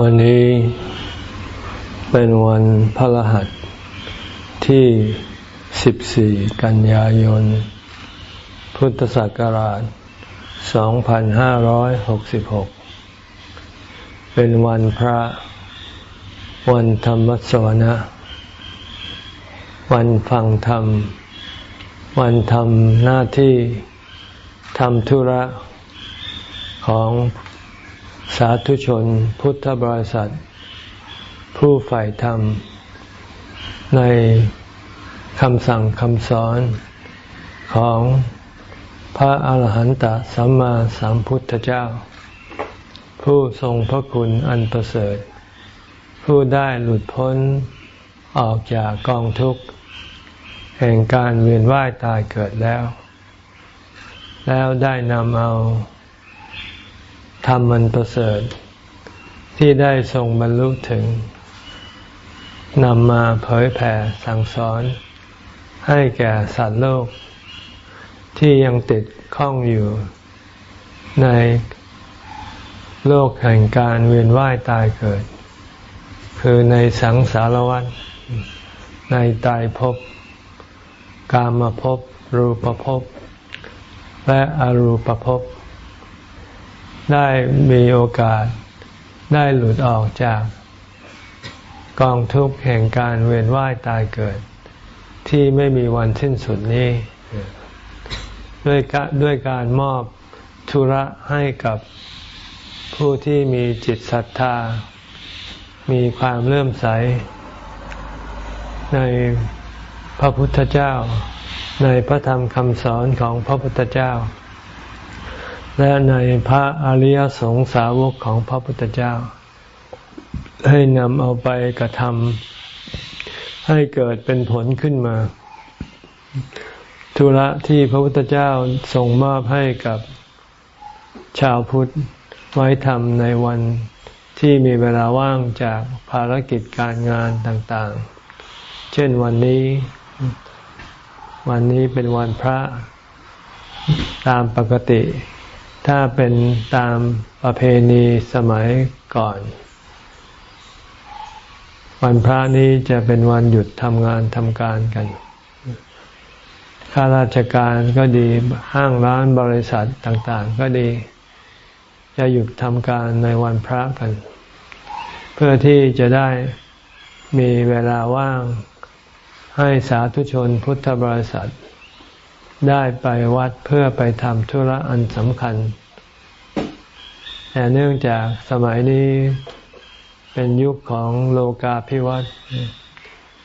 วันนี้เป็นวันพระรหัสที่ 14 กันยายน พุทธศักราช 2566 เป็นวันพระ วันธรรมสวนะ วันฟังธรรม วันทำหน้าที่ทำธุระของ สาธุชนพุทธบริษัท ผู้ใฝ่ธรรม ในคำสั่งคำสอนของพระอาหารหันตสัมมาสัมพุทธเจ้า ผู้ทรงพระคุณอันประเสริฐ ผู้ได้หลุดพ้นออกจากกองทุกข์ แห่งการเวียนว่ายตายเกิดแล้ว แล้วได้นำเอา ธรรมมันประเสริฐ ที่ได้ทรงบรรลุถึงนำมาเผยแผ่สั่งสอน ให้แก่สัตว์โลก ที่ยังติดข้องอยู่ ในโลกแห่งการเวียนว่ายตายเกิด คือในสังสารวัฏในตายภพกามภพรูปภพและอรูปภพ ได้มีโอกาสได้หลุดออกจากกองทุกข์แห่งการเวียนว่ายตายเกิด ที่ไม่มีวันสิ้นสุดนี้ ด้วยด้วยการมอบธุระให้กับผู้ที่มีจิตศรัทธา มีความเลื่อมใส ในพระพุทธเจ้า ในพระธรรมคำสอนของพระพุทธเจ้า และในพระอริยสงสาวกของพระพุทธเจ้า ให้นำเอาไปกระทำให้เกิดเป็นผลขึ้นมา ธุระที่พระพุทธเจ้าทรงมอบให้กับชาวพุทธไว้ทำในวันที่มีเวลาว่างจากภารกิจการงานต่างๆ เช่นวันนี้ วันนี้เป็นวันพระตามปกติ ถ้าเป็นตามประเพณีสมัยก่อน วันพระนี้จะเป็นวันหยุดทำงานทำการกัน ข้าราชการก็ดีห้างร้านบริษัทต่างๆ ก็ดี จะหยุดทำการในวันพระกัน เพื่อที่จะได้มีเวลาว่างให้สาธุชนพุทธบริษัท ได้ไปวัดเพื่อไปทำธุระอันสำคัญ แต่เนื่องจากสมัยนี้เป็นยุคของโลกาภิวัตน์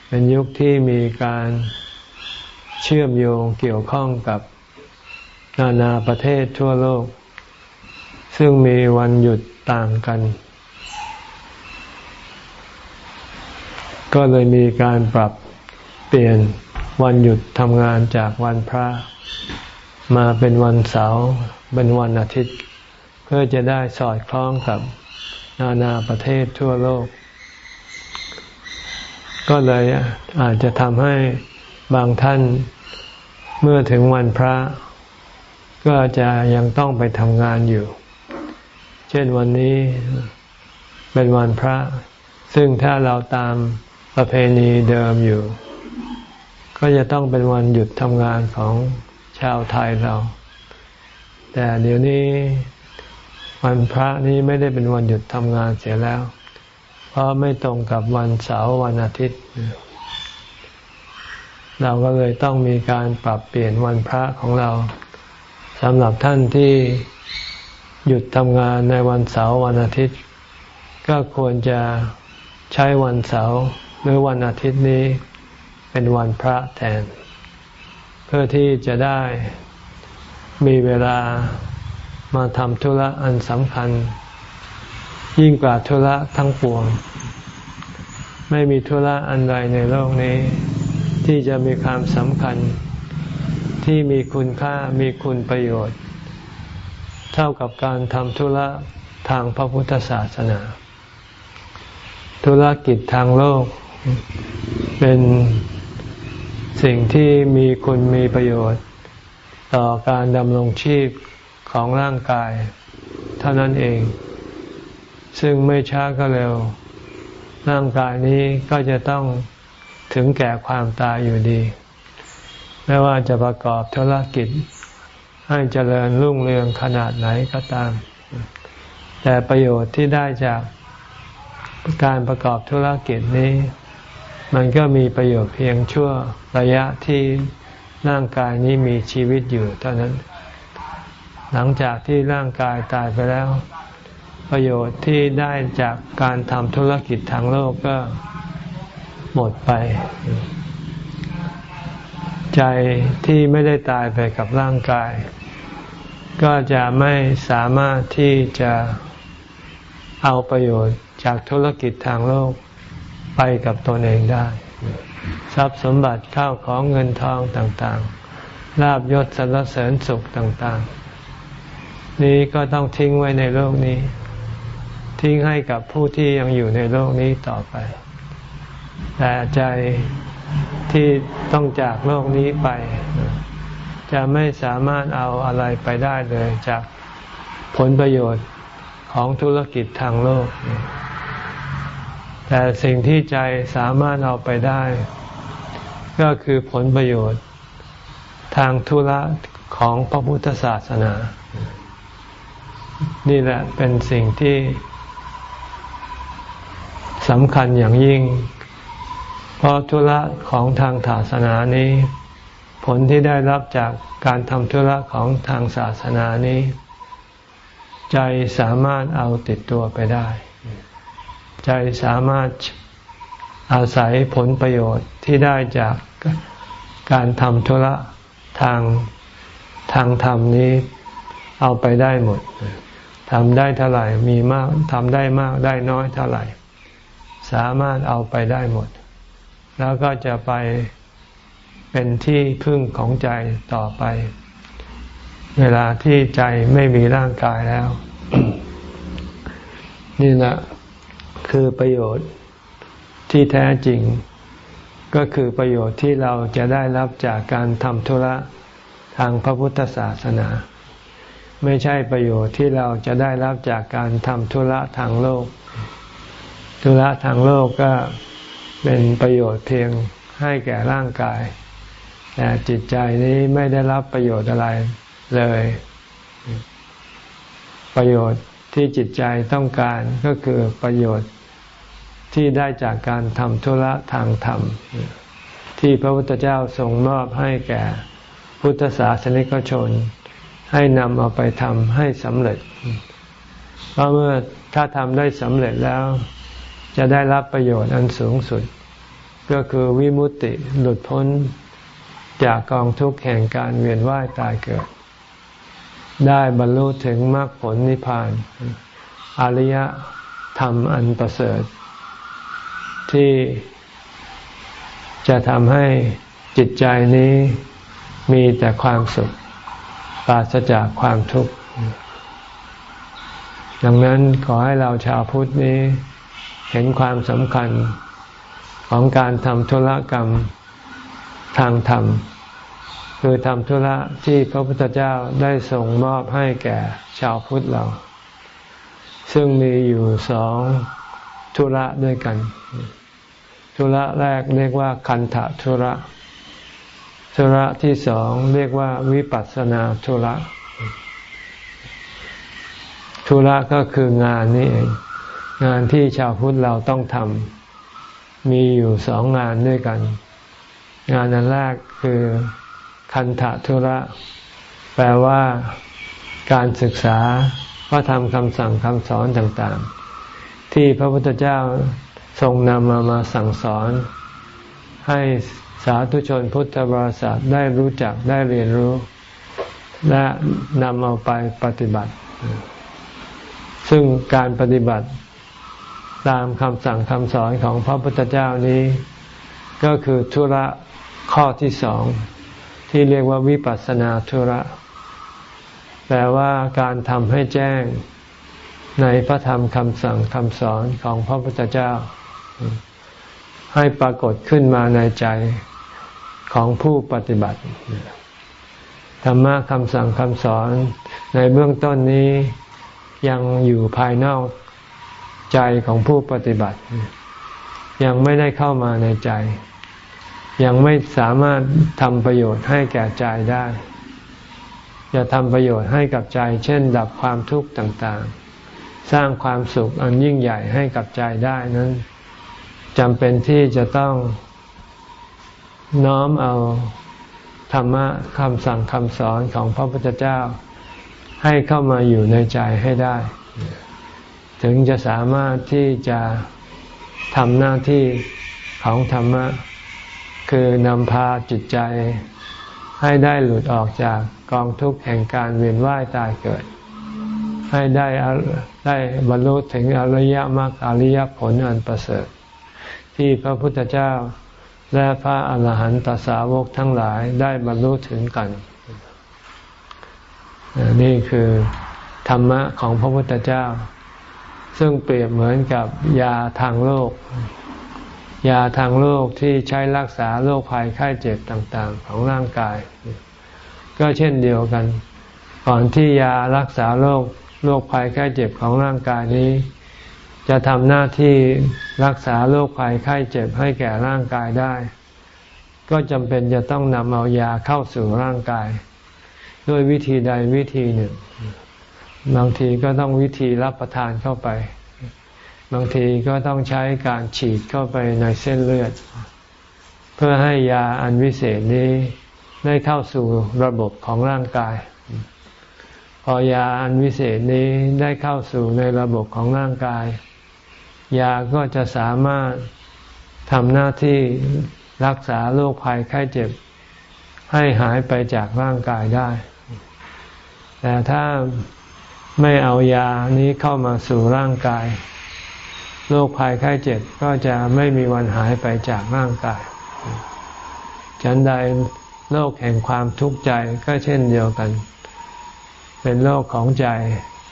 เป็นยุคที่มีการเชื่อมโยงเกี่ยวข้องกับนานาประเทศทั่วโลก ซึ่งมีวันหยุดต่างกัน ก็เลยมีการปรับเปลี่ยน วันหยุดทำงานจากวันพระ มาเป็นวันเสาร์เป็นวันอาทิตย์ เพื่อจะได้สอดคล้องกับนานาประเทศทั่วโลก ก็เลยอาจจะทำให้บางท่านเมื่อถึงวันพระ ก็จะยังต้องไปทำงานอยู่ เช่นวันนี้เป็นวันพระ ซึ่งถ้าเราตามประเพณีเดิมอยู่ ก็จะต้องเป็นวันหยุดทำงานของชาวไทยเรา แต่เดี๋ยวนี้วันพระนี้ไม่ได้เป็นวันหยุดทำงานเสียแล้ว เพราะไม่ตรงกับวันเสาร์วันอาทิตย์ เราก็เลยต้องมีการปรับเปลี่ยนวันพระของเราสำหรับท่านที่หยุดทำงานในวันเสาร์วันอาทิตย์ ก็ควรจะใช้วันเสาร์หรือวันอาทิตย์นี้ เป็นวันพระแทน เพื่อที่จะได้มีเวลามาทำธุระอันสำคัญ ยิ่งกว่าธุระทั้งปวง ไม่มีธุระอันใดในโลกนี้ ที่จะมีความสำคัญ ที่มีคุณค่ามีคุณประโยชน์ เท่ากับการทำธุระทางพระพุทธศาสนา ธุรกิจทางโลก เป็น สิ่งที่มีคุณมีประโยชน์ ต่อการดำรงชีพของร่างกาย เท่านั้นเอง ซึ่งไม่ช้าก็เร็ว ร่างกายนี้ก็จะต้องถึงแก่ความตายอยู่ดี ไม่ว่าจะประกอบธุรกิจ ให้เจริญรุ่งเรืองขนาดไหนก็ตาม แต่ประโยชน์ที่ได้จากการประกอบธุรกิจนี้ มันก็มีประโยชน์เพียงชั่วระยะที่ร่างกายนี้มีชีวิตอยู่เท่านั้น หลังจากที่ร่างกายตายไปแล้ว ประโยชน์ที่ได้จากการทำธุรกิจทางโลกก็หมดไป ใจที่ไม่ได้ตายไปกับร่างกาย ก็จะไม่สามารถที่จะเอาประโยชน์จากธุรกิจทางโลก ไปกับตนเองได้ ทรัพย์สมบัติข้าวของเงินทองต่างๆลาบยศสรรเสริญสุขต่างๆ นี้ก็ต้องทิ้งไว้ในโลกนี้ ทิ้งให้กับผู้ที่ยังอยู่ในโลกนี้ต่อไป แต่ใจที่ต้องจากโลกนี้ไป จะไม่สามารถเอาอะไรไปได้เลยจากผลประโยชน์ของธุรกิจทางโลก แต่สิ่งที่ใจสามารถเอาไปได้ ก็คือผลประโยชน์ ทางธุระของพระพุทธศาสนา นี่แหละเป็นสิ่งที่สำคัญอย่างยิ่ง เพราะธุระของทางศาสนานี้ ผลที่ได้รับจากการทำธุระของทางศาสนานี้ ใจสามารถเอาติดตัวไปได้ ใจสามารถอาศัยผลประโยชน์ที่ได้จากการทำธุระทางทางธรรมนี้เอาไปได้หมดทำได้เท่าไหร่มีมากทำได้มากได้น้อยเท่าไหร่ สามารถเอาไปได้หมด แล้วก็จะไปเป็นที่พึ่งของใจต่อไป เวลาที่ใจไม่มีร่างกายแล้ว นี่แหละ คือประโยชน์ที่แท้จริง ก็คือประโยชน์ที่เราจะได้รับจากการทำธุระทางพระพุทธศาสนา ไม่ใช่ประโยชน์ที่เราจะได้รับจากการทำธุระทางโลก ธุระทางโลกก็เป็นประโยชน์เพียงให้แก่ร่างกาย แต่จิตใจนี้ไม่ได้รับประโยชน์อะไรเลย ประโยชน์ที่จิตใจต้องการก็คือประโยชน์ ที่ได้จากการทำธุระทางธรรม ที่พระพุทธเจ้าทรงมอบให้แก่พุทธศาสนิกชน ให้นำเอาไปทำให้สำเร็จ เพราะเมื่อถ้าทำได้สำเร็จแล้ว จะได้รับประโยชน์อันสูงสุด ก็คือวิมุตติหลุดพ้นจากกองทุกข์แห่งการเวียนว่ายตายเกิด ได้บรรลุถึงมรรคผลนิพพาน อริยธรรมอันประเสริฐ ที่จะทำให้จิตใจนี้มีแต่ความสุขปราศจากความทุกข์ ดังนั้นขอให้เราชาวพุทธนี้เห็นความสำคัญของการทำธุรกรรมทางธรรม คือทำธุระที่พระพุทธเจ้าได้ส่งมอบให้แก่ชาวพุทธเรา ซึ่งมีอยู่สองธุระด้วยกัน ธุระแรกเรียกว่าคันธธุระ ธุระที่สองเรียกว่าวิปัสสนาธุระ ธุระก็คืองานนี่เอง งานที่ชาวพุทธเราต้องทำมีอยู่สองงานด้วยกัน งานอันแรกคือคันธธุระ แปลว่าการศึกษาพระธรรมคำสั่งคำสอนต่างๆ ที่พระพุทธเจ้า ทรงนำมามาสั่งสอน ให้สาธุชนพุทธบริษัทได้รู้จักได้เรียนรู้ และนำเอาไปปฏิบัติ ซึ่งการปฏิบัติตามคำสั่งคำสอนของพระพุทธเจ้านี้ ก็คือธุระข้อที่สองที่เรียกว่าวิปัสสนาธุระ แปลว่าการทำให้แจ้งในพระธรรมคำสั่งคำสอนของพระพุทธเจ้า ให้ปรากฏขึ้นมาในใจของผู้ปฏิบัติ ธรรมะคำสั่งคำสอนในเบื้องต้นนี้ยังอยู่ภายนอกใจของผู้ปฏิบัติ ยังไม่ได้เข้ามาในใจ ยังไม่สามารถทำประโยชน์ให้แก่ใจได้จะทำประโยชน์ให้กับใจ เช่น ดับความทุกข์ต่างๆ สร้างความสุขอันยิ่งใหญ่ให้กับใจได้นั้น จำเป็นที่จะต้องน้อมเอาธรรมะคำสั่งคำสอนของพระพุทธเจ้า ให้เข้ามาอยู่ในใจให้ได้ ถึงจะสามารถที่จะทำหน้าที่ของธรรมะ คือนำพาจิตใจให้ได้หลุดออกจากกองทุกข์แห่งการเวียนว่ายตายเกิด ให้ได้ได้บรรลุถึงอริยมรรคอริยผลอันประเสริฐ ที่พระพุทธเจ้า และพระอาหารหันตสาวกทั้งหลายได้บรรลุถึงกัน นี่คือธรรมะของพระพุทธเจ้า ซึ่งเปรียบเหมือนกับยาทางโลก ยาทางโลกที่ใช้รักษาโรคภัยไข้เจ็บต่างๆ ของร่างกาย ก็เช่นเดียวกัน ก่อนที่ยารักษาโรคโรคภัยไข้เจ็บของร่างกายนี้ จะทำหน้าที่รักษาโรคภัยไข้เจ็บให้แก่ร่างกายได้ ก็จำเป็นจะต้องนำเอายาเข้าสู่ร่างกาย ด้วยวิธีใดวิธีหนึ่ง บางทีก็ต้องวิธีรับประทานเข้าไป บางทีก็ต้องใช้การฉีดเข้าไปในเส้นเลือด เพื่อให้ยาอันวิเศษนี้ได้เข้าสู่ระบบของร่างกาย พอยาอันวิเศษนี้ได้เข้าสู่ในระบบของร่างกาย ยาก็จะสามารถทำหน้าที่รักษาโรคภัยไข้เจ็บ ให้หายไปจากร่างกายได้ แต่ถ้าไม่เอายานี้เข้ามาสู่ร่างกาย โรคภัยไข้เจ็บก็จะไม่มีวันหายไปจากร่างกาย ฉันใดโรคแห่งความทุกข์ใจก็เช่นเดียวกัน เป็นโรคของใจ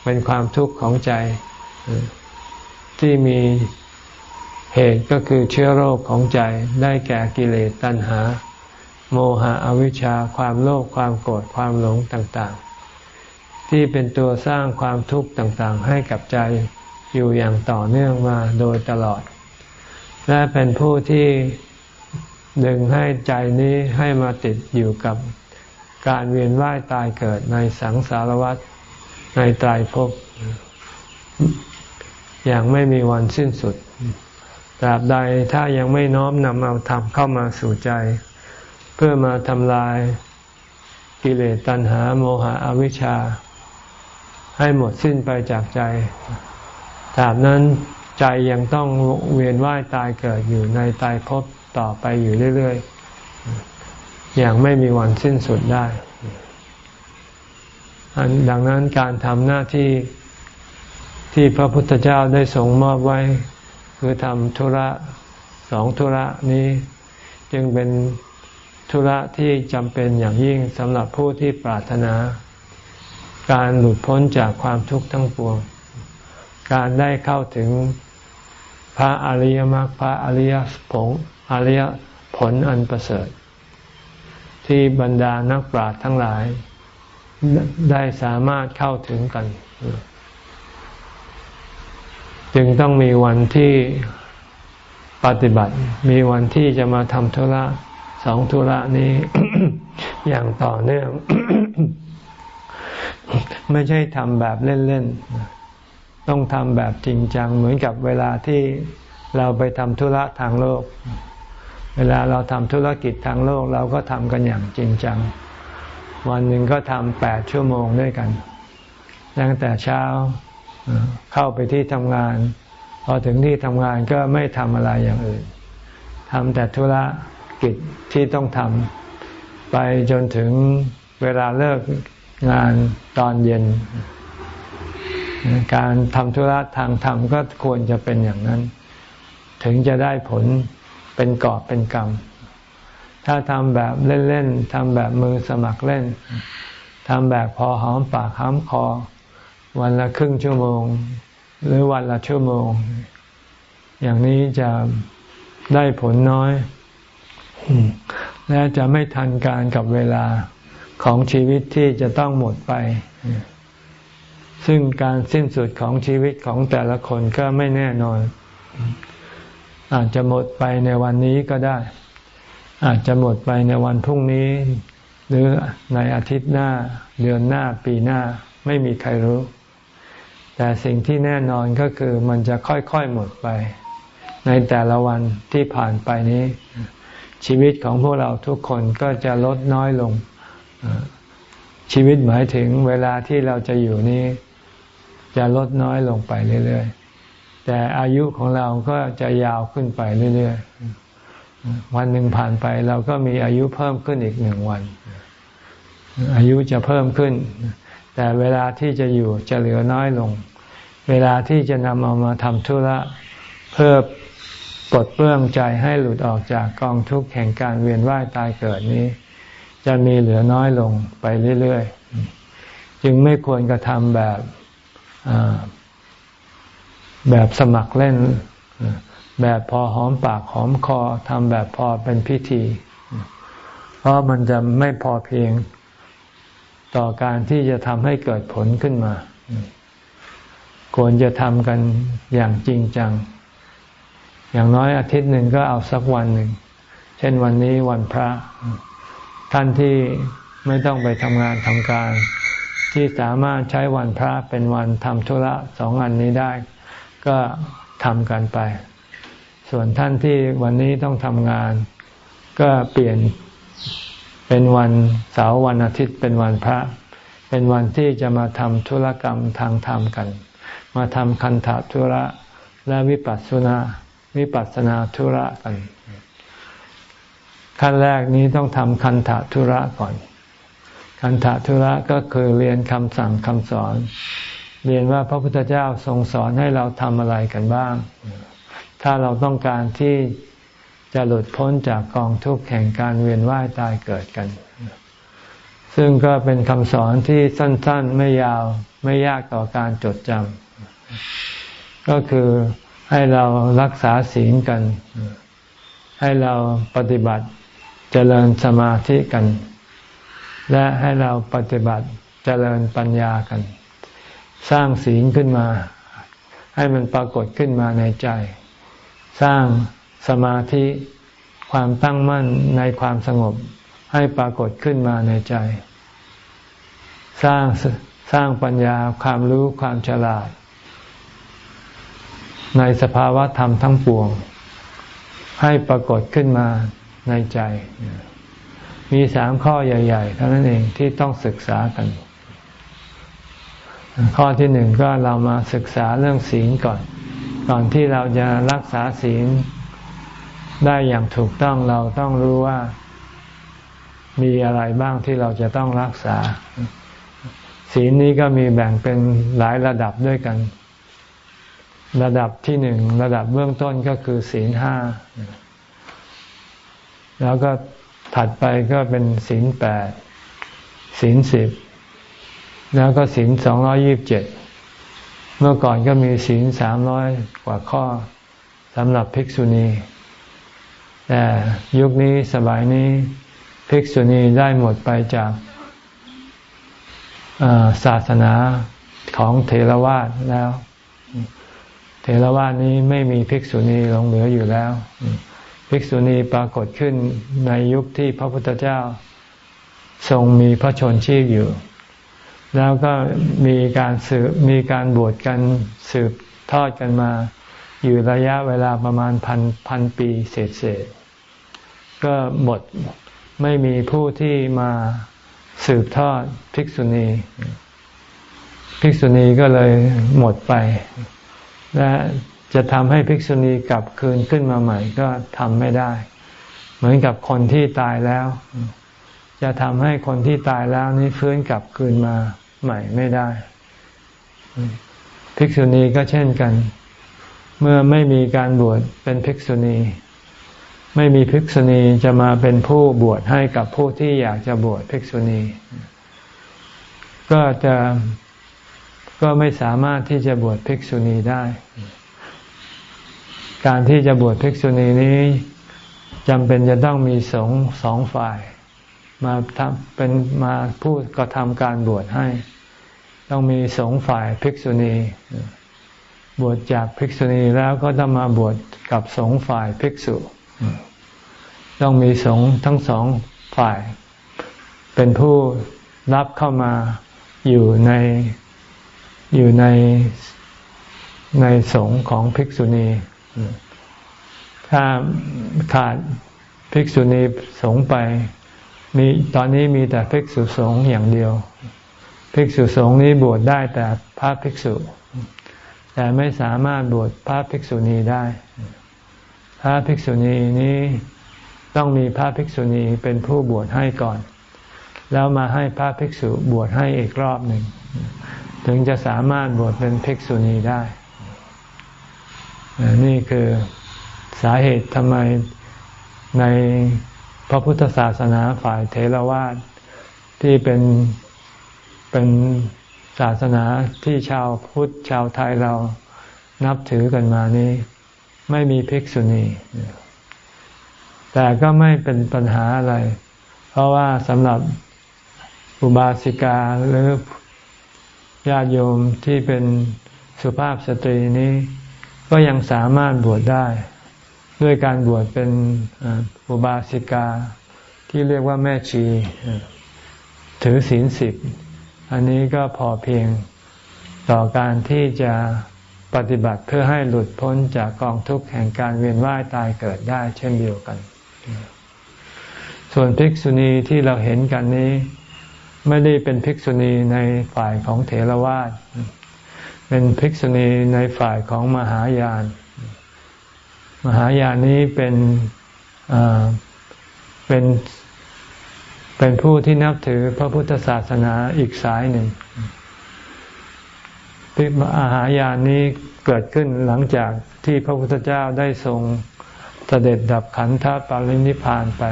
เป็นความทุกข์ของใจ ที่มีเหตุก็คือเชื้อโรคของใจได้แก่กิเลสตัณหา โมหะอวิชชาความโลภความโกรธความหลงต่างๆ ที่เป็นตัวสร้างความทุกข์ต่างๆ ให้กับใจอยู่อย่างต่อเนื่องมาโดยตลอด และเป็นผู้ที่ดึงให้ใจนี้ให้มาติดอยู่กับการเวียนว่ายตายเกิดในสังสารวัฏในตายภพ อย่างไม่มีวันสิ้นสุดตราบใดถ้ายังไม่น้อมนำเอาธรรมเข้ามาสู่ใจ เพื่อมาทำลายกิเลสตัณหาโมหะอวิชชา ให้หมดสิ้นไปจากใจตราบนั้นใจยังต้องเวียนว่ายตายเกิดอยู่ในตายภพต่อไปอยู่เรื่อยๆ อย่างไม่มีวันสิ้นสุดได้ ดังนั้นการทำหน้าที่ ที่พระพุทธเจ้าได้ทรงมอบไว้ คือทำธุระสองธุระนี้ จึงเป็นธุระที่จำเป็นอย่างยิ่งสำหรับผู้ที่ปรารถนา การหลุดพ้นจากความทุกข์ทั้งปวง การได้เข้าถึงพระอริยมรรคพระอริยผงอริยผลอันประเสริฐ ที่บรรดานักปราชญ์ทั้งหลายได้สามารถเข้าถึงกัน จึงต้องมีวันที่ปฏิบัติ มีวันที่จะมาทำธุระสองธุระนี้ อย่างต่อเนื่อง ไม่ใช่ทำแบบเล่นๆ ต้องทำแบบจริงจัง เหมือนกับเวลาที่เราไปทำธุระทางโลก เวลาเราทำธุรกิจทางโลก เราก็ทำกันอย่างจริงจัง วันหนึ่งก็ทำแปดชั่วโมงด้วยกัน ตั้งแต่เช้า เข้าไปที่ทำงาน พอถึงที่ทำงานก็ไม่ทำอะไรอย่างอื่นทำแต่ธุระกิจที่ต้องทำไปจนถึงเวลาเลิกงานตอนเย็น การทำธุระทางธรรมก็ควรจะเป็นอย่างนั้น ถึงจะได้ผลเป็นกอบเป็นกรรม ถ้าทำแบบเล่น ๆทำแบบมือสมัครเล่นทำแบบพอหอมปากหอมคอ วันละครึ่งชั่วโมง หรือวันละชั่วโมง อย่างนี้จะได้ผลน้อย และจะไม่ทันการกับเวลาของชีวิตที่จะต้องหมดไป ซึ่งการสิ้นสุดของชีวิตของแต่ละคนก็ไม่แน่นอน อาจจะหมดไปในวันนี้ก็ได้ อาจจะหมดไปในวันพรุ่งนี้ หรือในอาทิตย์หน้า เดือนหน้าปีหน้าไม่มีใครรู้ แต่สิ่งที่แน่นอนก็คือมันจะค่อยๆหมดไป ในแต่ละวันที่ผ่านไปนี้ ชีวิตของพวกเราทุกคนก็จะลดน้อยลง ชีวิตหมายถึงเวลาที่เราจะอยู่นี้ จะลดน้อยลงไปเรื่อยๆ แต่อายุของเราก็จะยาวขึ้นไปเรื่อยๆ วันหนึ่งผ่านไปเราก็มีอายุเพิ่มขึ้นอีกหนึ่งวัน อายุจะเพิ่มขึ้นแต่เวลาที่จะอยู่จะเหลือน้อยลง เวลาที่จะนำเอามาทำธุระเพื่อปลดเปลื้องใจให้หลุดออกจากกองทุกข์แห่งการเวียนว่ายตายเกิดนี้ จะมีเหลือน้อยลงไปเรื่อยๆ จึงไม่ควรกระทำแบบแบบสมัครเล่น แบบพอหอมปากหอมคอทำแบบพอเป็นพิธี เพราะมันจะไม่พอเพียงต่อการที่จะทำให้เกิดผลขึ้นมา ควรจะทำกันอย่างจริงจัง อย่างน้อยอาทิตย์หนึ่งก็เอาสักวันหนึ่ง เช่นวันนี้วันพระ ท่านที่ไม่ต้องไปทำงานทำการ ที่สามารถใช้วันพระเป็นวันทำธุระสองอันนี้ได้ ก็ทำกันไป ส่วนท่านที่วันนี้ต้องทำงาน ก็เปลี่ยนเป็นวันเสาร์วันอาทิตย์เป็นวันพระ เป็นวันที่จะมาทำธุรกรรมทางธรรมกัน มาทำคันธธุระและวิปัสสนาวิปัสสนาธุระกัน ขั้นแรกนี้ต้องทำคันธธุระก่อน คันธทุระก็คือเรียนคำสั่งคำสอน เรียนว่าพระพุทธเจ้าทรงสอนให้เราทำอะไรกันบ้าง ถ้าเราต้องการที่จะหลุดพ้นจากกองทุกข์แห่งการเวียนว่ายตายเกิดกัน ซึ่งก็เป็นคำสอนที่สั้น ๆ ไม่ยาวไม่ยากต่อการจดจำ ก็คือให้เรารักษาศีลกัน ให้เราปฏิบัติเจริญสมาธิกัน และให้เราปฏิบัติเจริญปัญญากัน สร้างศีลขึ้นมา ให้มันปรากฏขึ้นมาในใจ สร้างสมาธิความตั้งมั่นในความสงบให้ปรากฏขึ้นมาในใจ สร้างสร้างปัญญาความรู้ความฉลาด ในสภาวะธรรมทั้งปวง ให้ปรากฏขึ้นมาในใจ มีสามข้อใหญ่ ๆ เท่านั้นเองที่ต้องศึกษากัน ข้อที่หนึ่งก็เรามาศึกษาเรื่องศีลก่อน ก่อนที่เราจะรักษาศีลได้อย่างถูกต้องเราต้องรู้ว่ามีอะไรบ้างที่เราจะต้องรักษา ศีลนี้ก็มีแบ่งเป็นหลายระดับด้วยกัน ระดับที่หนึ่งระดับเบื้องต้นก็คือศีลห้า แล้วก็ถัดไปก็เป็นศีลแปดศีลสิบแล้วก็ศีลสองร้อยิบเจ็ดเมื่อก่อนก็มีศีลสามร้อยกว่าข้อสำหรับภิกษุณี แต่ยุคนี้สบายนี้ภิกษุณีได้หมดไปจากศาสนาของเทรวาสแล้ว เทรวาสนี้ไม่มีภิกษุณีหลงเหลืออยู่แล้ว ภิกษุณีปรากฏขึ้นในยุคที่พระพุทธเจ้า ทรงมีพระชนชีพอยู่ แล้วก็มีการสืบมีการบวชกันสืบทอดกันมา อยู่ระยะเวลาประมาณพันพันปีเศษเศษก็หมดไม่มีผู้ที่มาสืบทอดภิกษุณี ภิกษุณีก็เลยหมดไป และจะทำให้ภิกษุณีกลับคืนขึ้นมาใหม่ก็ทำไม่ได้ เหมือนกับคนที่ตายแล้ว จะทำให้คนที่ตายแล้วนี้ฟื้นกลับคืนมาใหม่ไม่ได้ ภิกษุณีก็เช่นกัน เมื่อไม่มีการบวชเป็นภิกษุณี ไม่มีภิกษุณีจะมาเป็นผู้บวชให้กับผู้ที่อยากจะบวชภิกษุณี ก็จะ ก็ไม่สามารถที่จะบวชภิกษุณีได้ การที่จะบวชภิกษุณีนี้จำเป็นจะต้องมีสงสองฝ่าย มาทำเป็นมาพูดก็ทำการบวชให้ ต้องมีสงฆ์ฝ่ายภิกษุณี บวชจากภิกษุณีแล้วก็ต้องมาบวชกับสงฆ์ฝ่ายภิกษุ ต้องมีสงฆ์ทั้งสองฝ่าย เป็นผู้รับเข้ามาอยู่ใน อยู่ในในสงฆ์ของภิกษุณี ถ้าขาดภิกษุณีสงฆ์ไปมีตอนนี้มีแต่ภิกษุสงฆ์อย่างเดียว ภิกษุสงฆ์นี้บวชได้แต่พระภิกษุ แต่ไม่สามารถบวชพระภิกษุณีได้ พระภิกษุณีนี้ต้องมีพระภิกษุณีเป็นผู้บวชให้ก่อน แล้วมาให้พระภิกษุบวชให้อีกรอบหนึ่ง ถึงจะสามารถบวชเป็นภิกษุณีได้ นี่คือสาเหตุทำไมในพระพุทธศาสนาฝ่ายเทรวาสที่เป็นเป็นศาสนาที่ชาวพุทธชาวไทยเรานับถือกันมานี้ ไม่มีภิกษุณี แต่ก็ไม่เป็นปัญหาอะไร เพราะว่าสำหรับอุบาสิกาหรือ ญาติโยมที่เป็นสุภาพสตรีนี้ ก็ยังสามารถบวชได้ ด้วยการบวชเป็นอุบาสิกาที่เรียกว่าแม่ชี ถือศีลสิบ อันนี้ก็พอเพียงต่อการที่จะปฏิบัติเพื่อให้หลุดพ้นจากกองทุกข์แห่งการเวียนว่ายตายเกิดได้เช่นเดียวกัน ส่วนภิกษุณีที่เราเห็นกันนี้ ไม่ได้เป็นภิกษุณีในฝ่ายของเถรวาทเป็นภิกษุณีในฝ่ายของมหายาน มหายานนี้เป็นเป็นเป็นผู้ที่นับถือพระพุทธศาสนาอีกสายหนึ่งมหายานนี้เกิดขึ้นหลังจากที่พระพุทธเจ้าได้ทรงเสด็จดับขันธปรินิพานไป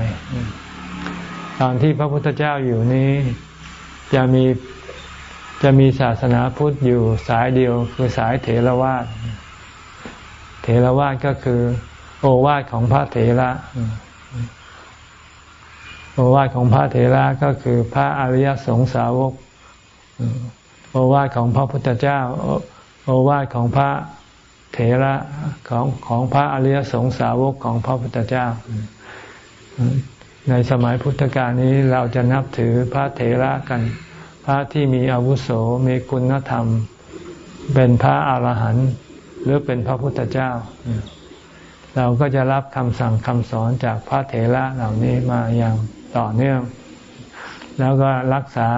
ตอนที่พระพุทธเจ้าอยู่นี้ จะมีจะมีศาสนาพุทธอยู่สายเดียวคือสายเถรวาทเถรวาทก็คือ โอวาทของพระเถระโอวาทของพระเถระก็คือพระอริยสงสาวก โอวาทของพระพุทธเจ้า โอวาทของพระเถระของของพระอริยสงสาวกของพระพุทธเจ้า ในสมัยพุทธกาลนี้เราจะนับถือพระเถระกัน พระที่มีอาวุโสมีคุณธรรม เป็นพระอาหารหันต์หรือเป็นพระพุทธเจ้า เราก็จะรับคำสั่งคำสอนจากพระเถระเหล่านี้มาอย่างต่อเนื่อง แล้วก็รักษา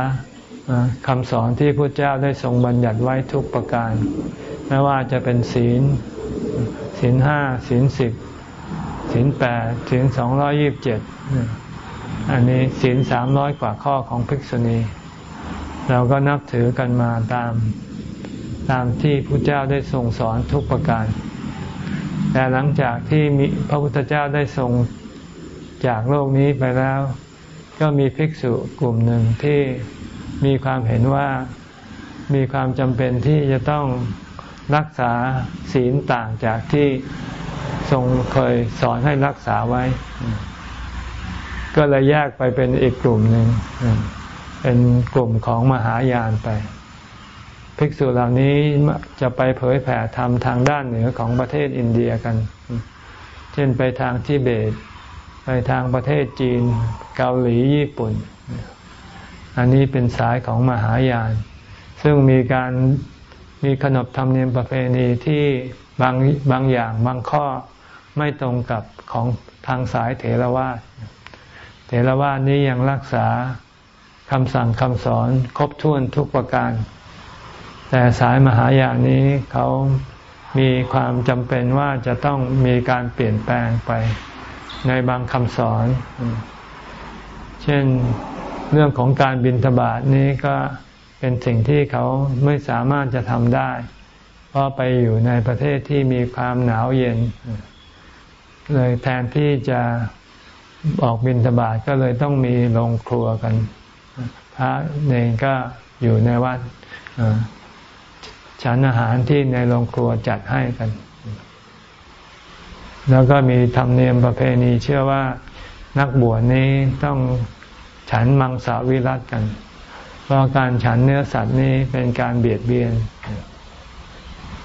คำสอนที่พระเจ้าได้ทรงบัญญัติไว้ทุกประการ ไม่ว่าจะเป็นศีล ศีลห้า ศีลสิบ ศีลแปดศีลสองร้อยิบเจ็ดอันนี้ศีลสามร้อยกว่าข้อของภิกษุณี เราก็นับถือกันมาตามตามที่พระเจ้าได้ทรงสอนทุกประการ แต่หลังจากที่มีพระพุทธเจ้าได้ทรงจากโลกนี้ไปแล้ว ก็มีภิกษุกลุ่มหนึ่งที่มีความเห็นว่ามีความจำเป็นที่จะต้องรักษาศีลต่างจากที่ ทรงเคยสอนให้รักษาไว้ ก็เลยแยกไปเป็นอีกกลุ่มหนึ่ง เป็นกลุ่มของมหายานไป ภิกษุเหล่านี้จะไปเผยแผ่ธรรมทางด้านเหนือของประเทศอินเดียกัน เช่นไปทางทิเบต ไปทางประเทศจีน เกาหลีญี่ปุ่น อันนี้เป็นสายของมหายาน ซึ่งมีการมีขนบธรรมเนียมประเพณีที่บางบางอย่างบางข้อ ไม่ตรงกับของทางสายเถรวาทเถรวาทนี้ยังรักษาคำสั่งคำสอนครบถ้วนทุกประการ แต่สายมหายานนี้เขามีความจำเป็นว่าจะต้องมีการเปลี่ยนแปลงไปในบางคำสอน เช่นเรื่องของการบินทบาทนี้ก็เป็นสิ่งที่เขาไม่สามารถจะทำได้ เพราะไปอยู่ในประเทศที่มีความหนาวเย็น เลยแทนที่จะออกบินทบาทก็เลยต้องมีโรงครัวกัน พระเนงก็อยู่ในวัดฉันอาหารที่ในโรงครัวจัดให้กัน แล้วก็มีธรรมเนียมประเพณีเชื่อว่านักบวชนี้ต้องฉันมังสวิรัตกัน เพราะการฉันเนื้อสัตว์นี้เป็นการเบียดเบียน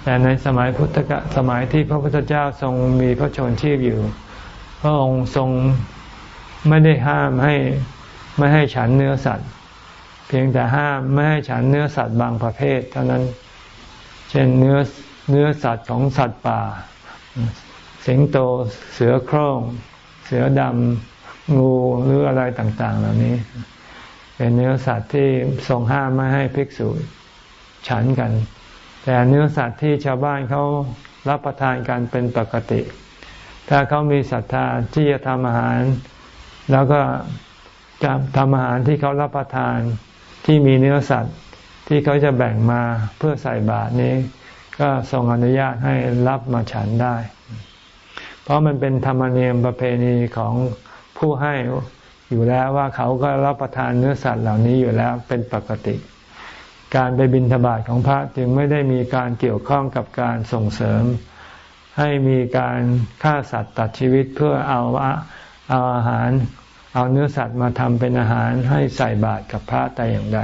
แต่ในสมัยพุทธกสมัยที่พระพุทธเจ้าทรงมีพระชนชีพอยู่ พระองค์ทรงไม่ได้ห้ามให้ไม่ให้ฉันเนื้อสัตว์ เพียงแต่ห้ามไม่ให้ฉันเนื้อสัตว์บางประเภท เท่านั้น เช่นเนื้อเนื้อสัตว์ของสัตว์ป่า สิงโตเสือโคร่ง เสือดำงูหรืออะไรต่างๆ เหล่านี้ เป็นเนื้อสัตว์ที่ทรงห้ามไม่ให้ภิกษุฉันกัน แต่เนื้อสัตว์ที่ชาวบ้านเขารับประทานกันเป็นปกติ ถ้าเขามีศรัทธาที่จะทำอาหาร แล้วก็จะทำอาหารที่เขารับประทานที่มีเนื้อสัตว์ที่เขาจะแบ่งมาเพื่อใส่บาตรนี้ ก็ทรงอนุญาตให้รับมาฉันได้ เพราะมันเป็นธรรมเนียมประเพณีของผู้ให้อยู่แล้วว่าเขาก็รับประทานเนื้อสัตว์เหล่านี้อยู่แล้วเป็นปกติ การไปบิณฑบาตของพระจึงไม่ได้มีการเกี่ยวข้องกับการส่งเสริม ให้มีการฆ่าสัตว์ตัดชีวิตเพื่อเอาเอาอาหาร เอาเนื้อสัตว์มาทำเป็นอาหารให้ใส่บาตรกับพระแต่อย่างใด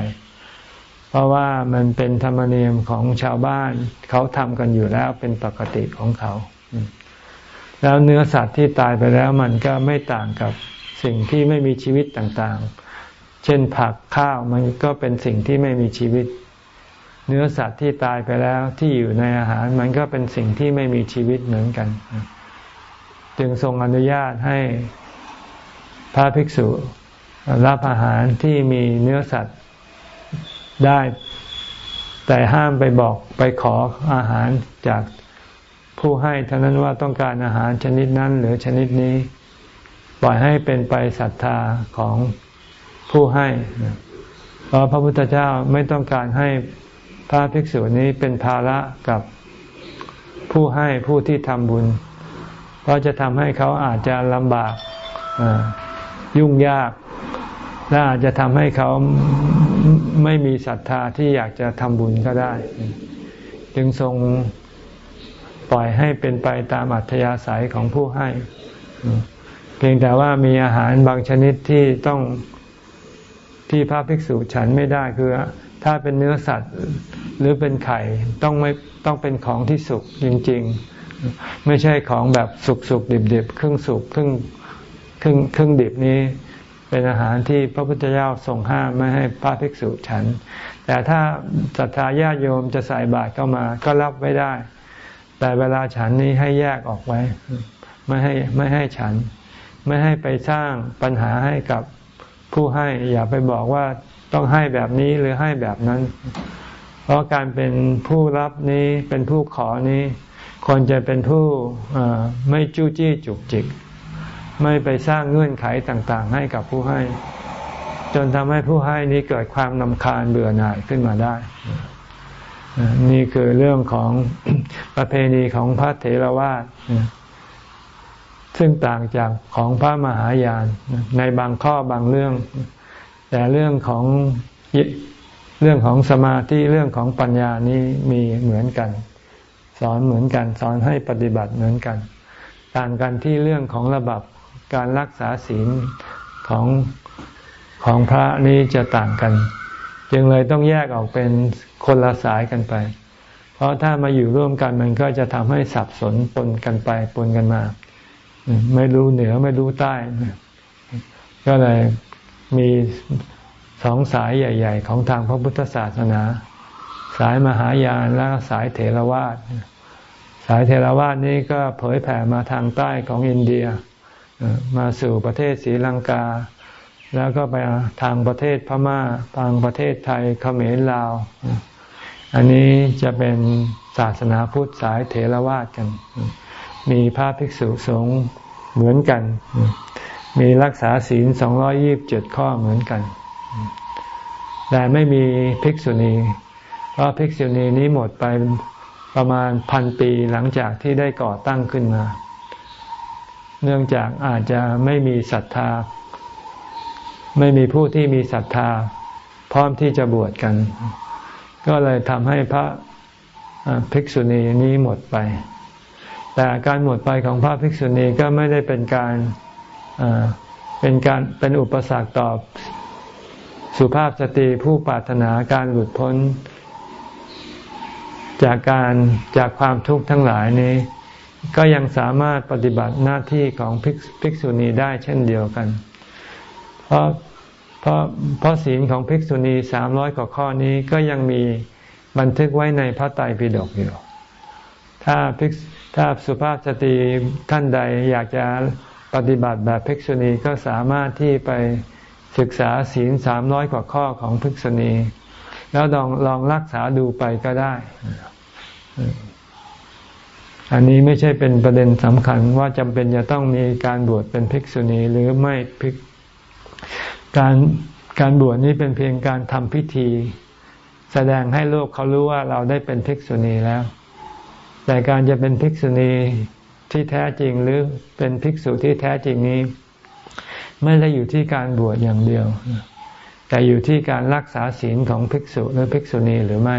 เพราะว่ามันเป็นธรรมเนียมของชาวบ้านเขาทำกันอยู่แล้วเป็นปกติของเขา แล้วเนื้อสัตว์ที่ตายไปแล้วมันก็ไม่ต่างกับสิ่งที่ไม่มีชีวิตต่างๆ ช่นผักข้าวมันก็เป็นสิ่งที่ไม่มีชีวิต เนื้อสัตว์ที่ตายไปแล้วที่อยู่ในอาหารมันก็เป็นสิ่งที่ไม่มีชีวิตเหมือนกัน จึงทรงอนุญาตให้พระภิกษุรับอาหารที่มีเนื้อสัตว์ได้ แต่ห้ามไปบอกไปขออาหารจากผู้ให้เท่านั้นว่าต้องการอาหารชนิดนั้นหรือชนิดนี้ ปล่อยให้เป็นไปศรัทธาของ ผู้ให้เพราะพระพุทธเจ้าไม่ต้องการให้พระภิกษุนี้เป็นภาระกับผู้ให้ผู้ที่ทำบุญ เพราะจะทำให้เขาอาจจะลำบากยุ่งยาก และอาจจะทำให้เขาไม่มีศรัทธาที่อยากจะทำบุญก็ได้ จึงทรงปล่อยให้เป็นไปตามอัธยาศัยของผู้ให้ เพียงแต่ว่ามีอาหารบางชนิดที่ต้อง ที่พระภิกษุฉันไม่ได้คือถ้าเป็นเนื้อสัตว์หรือเป็นไข่ต้องไม่ต้องเป็นของที่สุกจริง ๆ ไม่ใช่ของแบบสุกๆดิบๆครึ่งสุกครึ่งครึ่งครึ่งดิบนี้ เป็นอาหารที่พระพุทธเจ้าทรงห้ามไม่ให้พระภิกษุฉัน แต่ถ้าศรัทธาญาติโยมจะใส่บาตรเข้ามาก็รับไม่ได้ แต่เวลาฉันนี้ให้แยกออกไว้ ไม่ให้ไม่ให้ฉัน ไม่ให้ไปสร้างปัญหาให้กับ ผู้ให้อย่าไปบอกว่าต้องให้แบบนี้หรือให้แบบนั้น เพราะการเป็นผู้รับนี้เป็นผู้ขอนี้คนจะเป็นผู้ไม่จู้จี้จุกจิก ไม่ไปสร้างเงื่อนไขต่างๆ ให้กับผู้ให้ จนทำให้ผู้ให้นี้เกิดความนำคาญเบื่อหน่ายขึ้นมาได้ นี่คือเรื่องของประเพณีของพระเถรวาท ซึ่งต่างจากของพระมหายานในบางข้อบางเรื่อง แต่เรื่องของเรื่องของสมาธิเรื่องของปัญญานี้มีเหมือนกัน สอนเหมือนกัน สอนให้ปฏิบัติเหมือนกัน ต่างกันที่เรื่องของระบบการรักษาศีลของของพระนี้จะต่างกัน จึงเลยต้องแยกออกเป็นคนละสายกันไป เพราะถ้ามาอยู่ร่วมกันมันก็จะทำให้สับสนปนกันไปปนกันมา ไม่รู้เหนือไม่รู้ใต้ ก็เลยมีสองสายใหญ่ ๆ ของทางพระพุทธศาสนา สายมหายานและสายเถรวาทสายเทรวาสนี้ก็เผยแผ่มาทางใต้ของอินเดีย มาสู่ประเทศศรีลังกา แล้วก็ไปทางประเทศพม่าทางประเทศไทยเขมรลาว อันนี้จะเป็นศาสนาพุทธสายเถรวาทกัน มีพระภิกษุสงฆ์เหมือนกัน มีรักษาศีลสองร้อยี่บเจ็ดข้อเหมือนกัน แต่ไม่มีภิกษุณี เพราะภิกษุณีนี้หมดไปประมาณพันปีหลังจากที่ได้ก่อตั้งขึ้นมา เนื่องจากอาจจะไม่มีศรัทธา ไม่มีผู้ที่มีศรัทธา พร้อมที่จะบวชกัน ก็เลยทำให้พระภิกษุณีนี้หมดไป แต่การหมดไปของพระภิกษุณีก็ไม่ได้เป็นการเป็นการเป็นอุปสรรคต่อสุภาพสตรีผู้ปรารถนาการหลุดพ้น จากการจากความทุกข์ทั้งหลายนี้ ก็ยังสามารถปฏิบัติหน้าที่ของภิกษุณีได้เช่นเดียวกัน เพราะเพราะเพราะศีลของภิกษุณีสามร้อยกว่าข้อนี้ก็ยังมีบันทึกไว้ในพระไตรปิฎกอยู่ ถ้าภิก ถ้าสุภาพสตรีท่านใดอยากจะปฏิบัติแบบภิกษุณีก็สามารถที่ไปศึกษาศีลสามร้อยกว่าข้อของภิกษุณี แล้วลองลองรักษาดูไปก็ได้ อันนี้ไม่ใช่เป็นประเด็นสำคัญว่าจำเป็นจะต้องมีการบวชเป็นภิกษุณีหรือไม่ภิกการการบวชนี้เป็นเพียงการทำพิธี แสดงให้โลกเขารู้ว่าเราได้เป็นภิกษุณีแล้ว แต่การจะเป็นภิกษุณีที่แท้จริงหรือเป็นภิกษุที่แท้จริงนี้ ไม่ได้อยู่ที่การบวชอย่างเดียว แต่อยู่ที่การรักษาศีลของภิกษุหรือภิกษุณีหรือไม่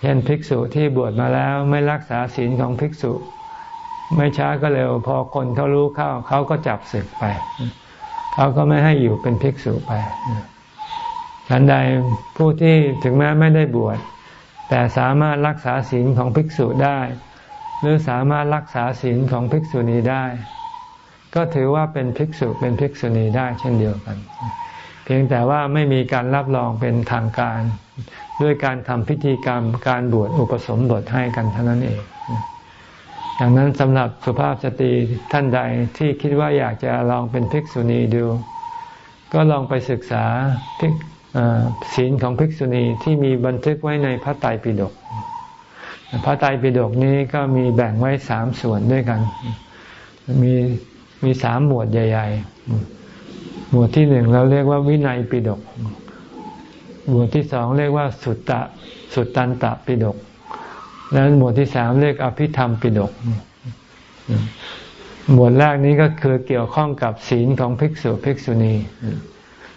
เช่นภิกษุที่บวชมาแล้วไม่รักษาศีลของภิกษุ ไม่ช้าก็เร็ว พอคนเขารู้เข้าเขาก็จับศึกไป เขาก็ไม่ให้อยู่เป็นภิกษุไปฉันใดผู้ที่ถึงแม้ไม่ได้บวช แต่สามารถรักษาศีลของภิกษุได้ หรือสามารถรักษาศีลของภิกษุณีได้ ก็ถือว่าเป็นภิกษุเป็นภิกษุณีได้เช่นเดียวกัน เพียงแต่ว่าไม่มีการรับรองเป็นทางการ ด้วยการทำพิธีกรรมการบวชอุปสมบทให้กันเท่านั้นเองดังนั้นสำหรับสุภาพสตรีท่านใดที่คิดว่าอยากจะลองเป็นภิกษุณีดู ก็ลองไปศึกษา ศีลของภิกษุณีที่มีบันทึกไว้ในพระไตรปิฎกพระไตรปิฎกนี้ก็มีแบ่งไว้สามส่วนด้วยกัน มีมีสามหมวดใหญ่ ๆ หมวดที่หนึ่งเราเรียกว่าวินัยปิฎกหมวดที่สองเรียกว่าสุตตะสุตตันตะปิฎกแล้วหมวดที่สามเรียกอภิธรรมปิฎกหมวดแรกนี้ก็คือเกี่ยวข้องกับศีลของภิกษุภิกษุณี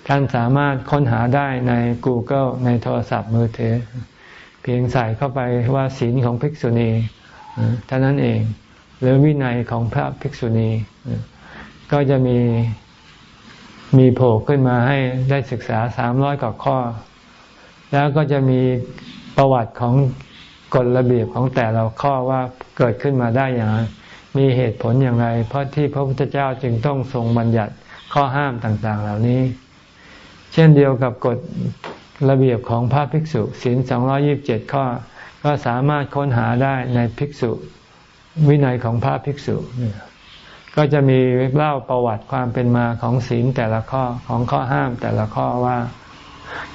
ท่านสามารถค้นหาได้ใน Google ในโทรศัพท์มือถือ เพียงใส่เข้าไปว่าศีลของภิกษุณีเท่านั้นเอง หรือวินัยของพระภิกษุณี ก็จะมีมีโผล่ขึ้นมาให้ได้ศึกษาสามร้อยกว่าข้อ แล้วก็จะมีประวัติของกฎระเบียบของแต่ละข้อว่าเกิดขึ้นมาได้อย่างไรมีเหตุผลอย่างไร เพราะที่พระพุทธเจ้าจึงต้องทรงบัญญัติข้อห้ามต่าง ๆ เหล่านี้ เช่นเดียวกับกฎระเบียบของพระภิกษุศีลสองยิบเจ็ดข้อ ก็สามารถค้นหาได้ในภิกษุ วินัยของพระภิกษุ ก็จะมีเล่าประวัติความเป็นมาของศีลแต่ละข้อของข้อห้ามแต่ละข้อว่า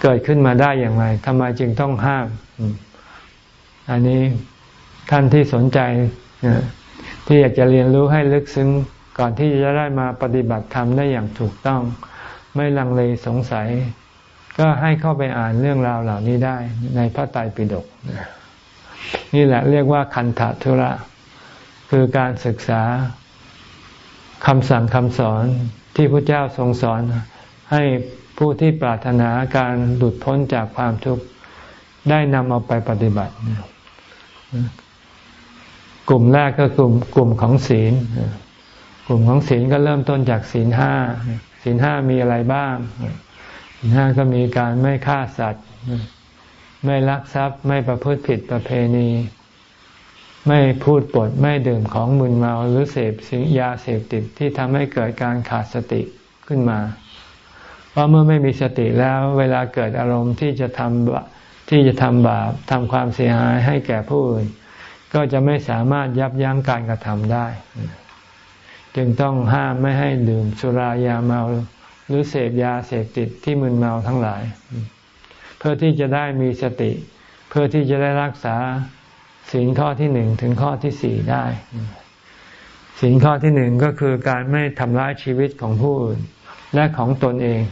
เกิดขึ้นมาได้อย่างไรทำไมจึงต้องห้าม อันนี้ท่านที่สนใจที่อยากจะเรียนรู้ให้ลึกซึ้งก่อนที่จะได้มาปฏิบัติธรรมได้อย่างถูกต้อง ไม่ลังเลสงสัย ก็ให้เข้าไปอ่านเรื่องราวเหล่านี้ได้ในพระไตรปิฎกนี่แหละเรียกว่าคันธทุระ คือการศึกษาคำสั่งคำสอนที่พระเจ้าทรงสอนให้ผู้ที่ปรารถนาการหลุดพ้นจากความทุกข์ได้นำเอาไปปฏิบัติ กลุ่มแรกก็กลุ่มกลุ่มของศีล กลุ่มของศีลก็เริ่มต้นจากศีลห้า ศีลห้ามีอะไรบ้างศีลห้าก็มีการไม่ฆ่าสัตว์ ไม่ลักทรัพย์ ไม่ประพฤติผิดประเพณี ไม่พูดปด ไม่ดื่มของมึนเมาหรือเสพสิ่งยาเสพติดที่ทำให้เกิดการขาดสติขึ้นมา เพราะเมื่อไม่มีสติแล้วเวลาเกิดอารมณ์ที่จะทำที่จะทำบาปทำความเสียหายให้แก่ผู้อื่นก็จะไม่สามารถยับยั้งการกระทำได้ จึงต้องห้ามไม่ให้ดื่มสุรายาเมาหรือเสพยาเสพติดที่มึนเมาทั้งหลาย เพื่อที่จะได้มีสติ เพื่อที่จะได้รักษาสิ่ข้อที่หนึ่งถึงข้อที่สี่ได้สิ่ข้อที่หนึ่งก็คือการไม่ทำร้ายชีวิตของผู้อื่นและของตนเอง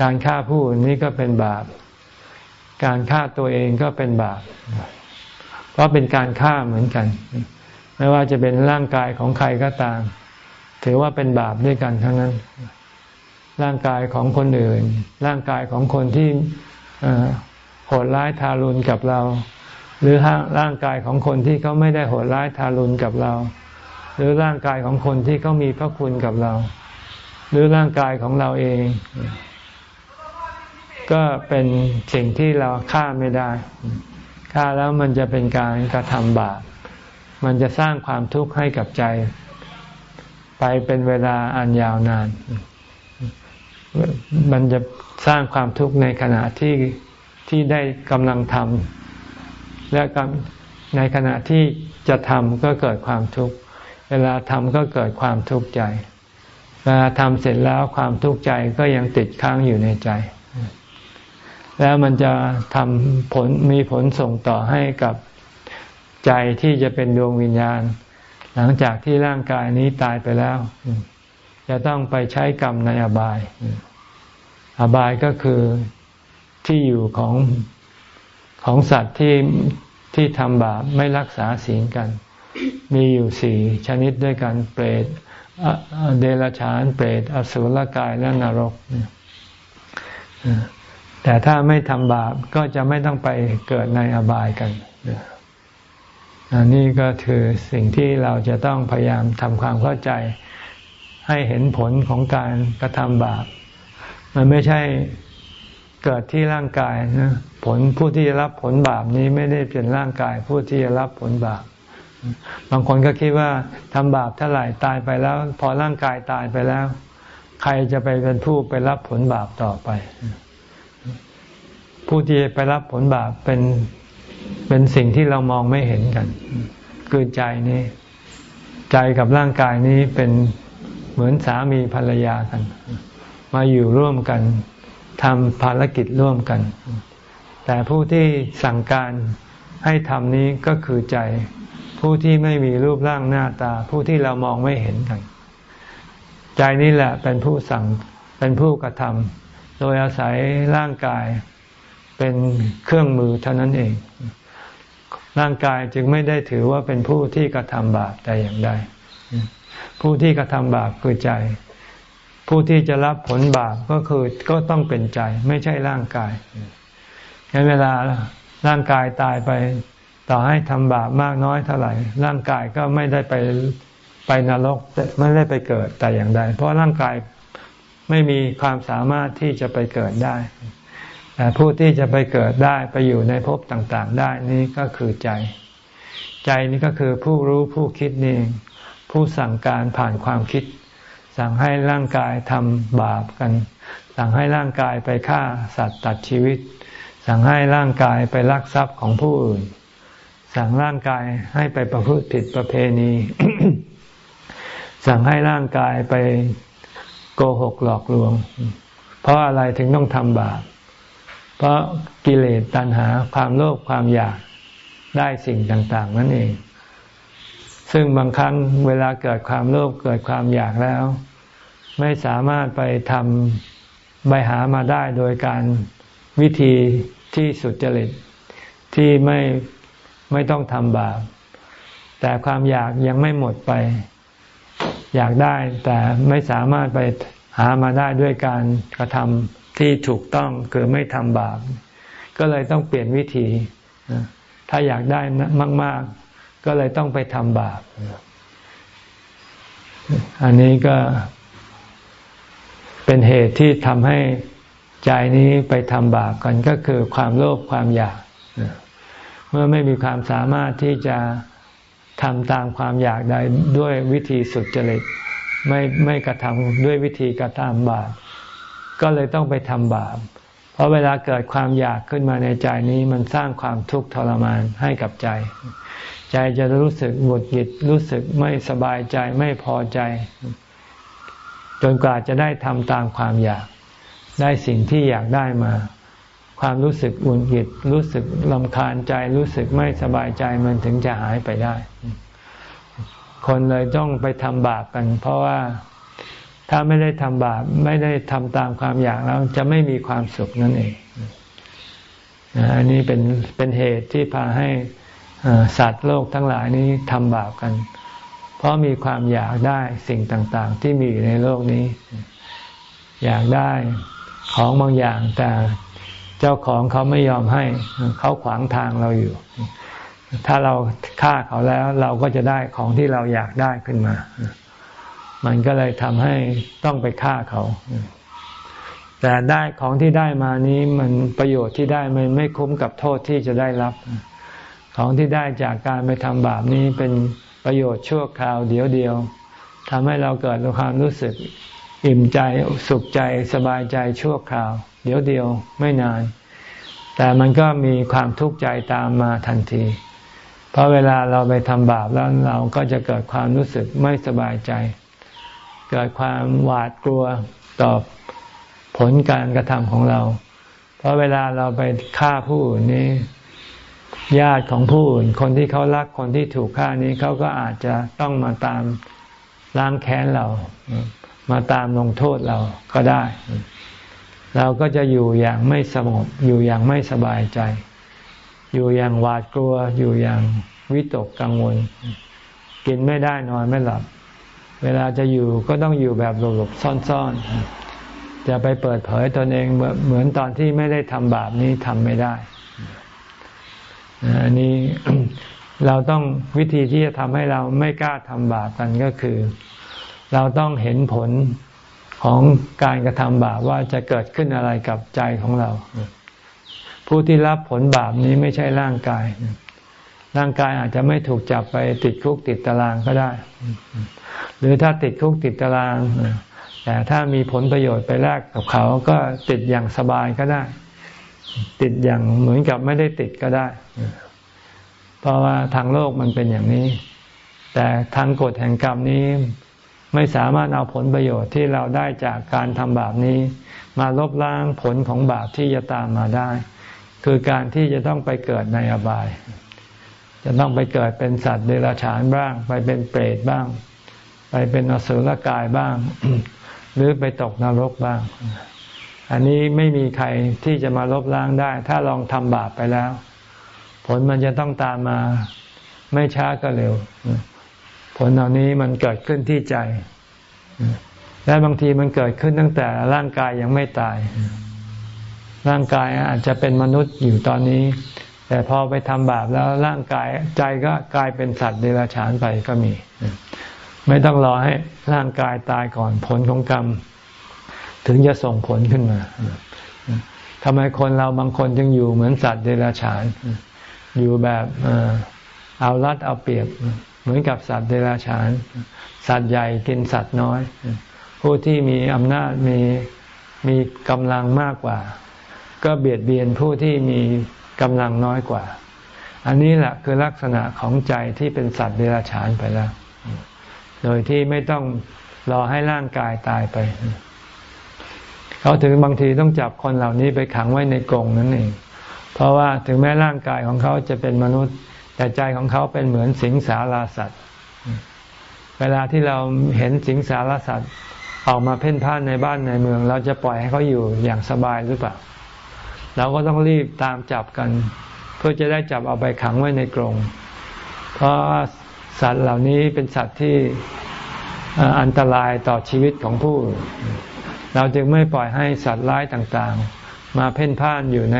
การฆ่าผู้อื่นนี่ก็เป็นบาป การฆ่าตัวเองก็เป็นบาป เพราะเป็นการฆ่าเหมือนกัน ไม่ว่าจะเป็นร่างกายของใครก็ตาม ถือว่าเป็นบาปด้วยกันทั้งนั้น ร่างกายของคนอื่น ร่างกายของคนที่โหดร้ายทารุณกับเรา หรือร่างกายของคนที่เขาไม่ได้โหดร้ายทารุณกับเรา หรือร่างกายของคนที่เขามีพระคุณกับเรา หรือร่างกายของเราเอง ก็เป็นสิ่งที่เราฆ่าไม่ได้ฆ่าแล้วมันจะเป็นการกระทำบาป มันจะสร้างความทุกข์ให้กับใจ ไปเป็นเวลาอันยาวนาน มันจะสร้างความทุกข์ในขณะที่ที่ได้กำลังทำและในขณะที่จะทำก็เกิดความทุกข์เวลาทำก็เกิดความทุกข์ใจ เวลาทำเสร็จแล้วความทุกข์ใจก็ยังติดค้างอยู่ในใจ แล้วมันจะทำผลมีผลส่งต่อให้กับ ใจที่จะเป็นดวงวิญญาณ หลังจากที่ร่างกายนี้ตายไปแล้ว จะต้องไปใช้กรรมในอบาย อบายก็คือที่อยู่ของของสัตว์ที่ที่ทำบาปไม่รักษาศีลกัน มีอยู่สี่ชนิดด้วยกันเปรตเดรัจฉานเปรตอสุรกายและนรก แต่ถ้าไม่ทำบาปก็จะไม่ต้องไปเกิดในอบายกัน อันนี้ก็คือสิ่งที่เราจะต้องพยายามทำความเข้าใจ ให้เห็นผลของการกระทำบาป มันไม่ใช่เกิดที่ร่างกายนะผลผู้ที่จะรับผลบาปนี้ไม่ได้เป็นร่างกาย ผู้ที่จะรับผลบาป บางคนก็คิดว่าทำบาปเท่าไหร่ตายไปแล้ว พอร่างกายตายไปแล้ว ใครจะไปเป็นผู้ไปรับผลบาปต่อไป ผู้ที่ไปรับผลบาปเป็น เป็นสิ่งที่เรามองไม่เห็นกัน คือใจนี้ ใจกับร่างกายนี้เป็นเหมือนสามีภรรยากัน มาอยู่ร่วมกันทำภารกิจร่วมกัน แต่ผู้ที่สั่งการให้ทำนี้ก็คือใจ ผู้ที่ไม่มีรูปร่างหน้าตา ผู้ที่เรามองไม่เห็นกัน ใจนี้แหละเป็นผู้สั่งเป็นผู้กระทำโดยอาศัยร่างกาย เป็นเครื่องมือเท่านั้นเอง ร่างกายจึงไม่ได้ถือว่าเป็นผู้ที่กระทำบาปแต่อย่างใด ผู้ที่กระทำบาปคือใจ ผู้ที่จะรับผลบาปก็คือก็ต้องเป็นใจ ไม่ใช่ร่างกายในเวลาร่างกายตายไปต่อให้ทำบาปมากน้อยเท่าไหร่ ร่างกายก็ไม่ได้ไปไปนรกไม่ได้ไปเกิดแต่อย่างใด เพราะร่างกายไม่มีความสามารถที่จะไปเกิดได้ แต่ผู้ที่จะไปเกิดได้ไปอยู่ในภพต่างๆ ได้นี่ก็คือใจ ใจนี่ก็คือผู้รู้ผู้คิดนี่ผู้สั่งการผ่านความคิด สั่งให้ร่างกายทำบาปกัน สั่งให้ร่างกายไปฆ่าสัตว์ตัดชีวิต สั่งให้ร่างกายไปลักทรัพย์ของผู้อื่น สั่งร่างกายให้ไปประพฤติผิดประเพณี สั่งให้ร่างกายไปโกหกหลอกลวง เพราะอะไรถึงต้องทำบาป เพราะกิเลสตัณหาความโลภความอยากได้สิ่งต่าง ๆ นั่นเอง ซึ่งบางครั้งเวลาเกิดความโลภเกิดความอยากแล้ว ไม่สามารถไปทำใบหามาได้โดยการวิธีที่สุจริตที่ไม่ไม่ต้องทำบาปแต่ความอยากยังไม่หมดไป อยากได้แต่ไม่สามารถไปหามาได้ด้วยการกระทำ ที่ถูกต้องคือไม่ทำบาป ก็เลยต้องเปลี่ยนวิธี ถ้าอยากได้มาก ๆ ก็เลยต้องไปทำบาป อันนี้ก็เป็นเหตุที่ทำให้ใจนี้ไปทำบาปกันก็คือความโลภความอยาก เมื่อไม่มีความสามารถที่จะทำตามความอยากใดด้วยวิธีสุดจริตไม่ไม่กระทำด้วยวิธีกระทำบาป ก็เลยต้องไปทำบาป เพราะเวลาเกิดความอยากขึ้นมาในใจนี้มันสร้างความทุกข์ทรมานให้กับใจ ใจจะรู้สึกหงุดหงิดรู้สึกไม่สบายใจไม่พอใจ จนกว่าจะได้ทำตามความอยาก ได้สิ่งที่อยากได้มา ความรู้สึกหงุดหงิดรู้สึกลำคาญใจรู้สึกไม่สบายใจมันถึงจะหายไปได้ คนเลยต้องไปทำบาปกัน เพราะว่า ถ้าไม่ได้ทำบาปไม่ได้ทำตามความอยากแล้วจะไม่มีความสุขนั่นเองอันนี้เป็นเป็นเหตุที่พาให้สัตว์โลกทั้งหลายนี้ทำบาปกัน เพราะมีความอยากได้สิ่งต่าง ๆ ที่มีอยู่ในโลกนี้ อยากได้ของบางอย่างแต่เจ้าของเขาไม่ยอมให้ เขาขวางทางเราอยู่ ถ้าเราฆ่าเขาแล้วเราก็จะได้ของที่เราอยากได้ขึ้นมา มันก็เลยทำให้ต้องไปฆ่าเขา แต่ได้ของที่ได้มานี้มันประโยชน์ที่ได้มันไม่คุ้มกับโทษที่จะได้รับ ของที่ได้จากการไปทำบาปนี้เป็นประโยชน์ชั่วคราวเดียวเดียวทำให้เราเกิดความรู้สึกอิ่มใจสุขใจสบายใจชั่วคราว เดี๋ยวเดียวไม่นาน แต่มันก็มีความทุกข์ใจตามมาทันที เพราะเวลาเราไปทำบาปแล้วเราก็จะเกิดความรู้สึกไม่สบายใจ เกิดความหวาดกลัวต่อผลการกระทำของเรา เพราะเวลาเราไปฆ่าผู้อื่นนี้ ญาติของผู้อื่น คนที่เขารักคนที่ถูกฆ่านี้เขาก็อาจจะต้องมาตามล้างแค้นเรา มาตามลงโทษเราก็ได้ เราก็จะอยู่อย่างไม่สงบอยู่อย่างไม่สบายใจ อยู่อย่างหวาดกลัว อยู่อย่างวิตกกังวล กินไม่ได้นอนไม่หลับ เวลาจะอยู่ก็ต้องอยู่แบบหลบๆซ่อนๆจะไปเปิดเผยตนเองเหมือนตอนที่ไม่ได้ทำบาปนี้ทำไม่ได้อันนี้เราต้องวิธีที่จะทำให้เราไม่กล้าทำบาปกันก็คือ เราต้องเห็นผลของการกระทำบาปว่าจะเกิดขึ้นอะไรกับใจของเรา ผู้ที่รับผลบาปนี้ไม่ใช่ร่างกาย ร่างกายอาจจะไม่ถูกจับไปติดคุกติดตารางก็ได้ หรือถ้าติดคุกติดตาราง แต่ถ้ามีผลประโยชน์ไปแลกกับเขาก็ติดอย่างสบายก็ได้ ติดอย่างเหมือนกับไม่ได้ติดก็ได้ เพราะว่าทางโลกมันเป็นอย่างนี้ แต่ทางกฎแห่งกรรมนี้ไม่สามารถเอาผลประโยชน์ที่เราได้จากการทำบาปนี้ มาลบล้างผลของบาปที่จะตามมาได้ คือการที่จะต้องไปเกิดในอบาย จะต้องไปเกิดเป็นสัตว์เดรัจฉานบ้าง ไปเป็นเปรตบ้าง ไปเป็นอสุรกายบ้าง หรือไปตกนรกบ้าง อันนี้ไม่มีใครที่จะมาลบล้างได้ ถ้าลองทำบาปไปแล้ว ผลมันจะต้องตามมาไม่ช้าก็เร็ว ผลเหล่านี้มันเกิดขึ้นที่ใจ และบางทีมันเกิดขึ้นตั้งแต่ร่างกายยังไม่ตาย ร่างกายอาจจะเป็นมนุษย์อยู่ตอนนี้ แต่พอไปทำบาปแล้วร่างกายใจก็กลายเป็นสัตว์เดรัจฉานไปก็มี ไม่ต้องรอให้ร่างกายตายก่อนผลของกรรม ถึงจะส่งผลขึ้นมาทำไมคนเราบางคนจึงอยู่เหมือนสัตว์เดรัจฉาน อยู่แบบเอารัดเอาเปรียบ เหมือนกับสัตว์เดรัจฉาน สัตว์ใหญ่กินสัตว์น้อย ผู้ที่มีอำนาจมีมีกำลังมากกว่า ก็เบียดเบียนผู้ที่มีกำลังน้อยกว่า อันนี้แหละคือลักษณะของใจที่เป็นสัตว์เดรัจฉานไปแล้ว โดยที่ไม่ต้องรอให้ร่างกายตายไป เขาถึงบางทีต้องจับคนเหล่านี้ไปขังไว้ในกรงนั่นเอง เพราะว่าถึงแม้ร่างกายของเขาจะเป็นมนุษย์ แต่ใจของเขาเป็นเหมือนสิงสาราสัตว์ เวลาที่เราเห็นสิงสาราสัตว์ออกมาเพ่นพ่านในบ้านในเมือง เราจะปล่อยให้เขาอยู่อย่างสบายหรือเปล่า เราก็ต้องรีบตามจับกัน เพื่อจะได้จับเอาไปขังไว้ในกรง เพราะ สัตว์เหล่านี้เป็นสัตว์ที่อันตรายต่อชีวิตของผู้ เราจึงไม่ปล่อยให้สัตว์ร้ายต่างๆ มาเพ่นพ่านอยู่ใน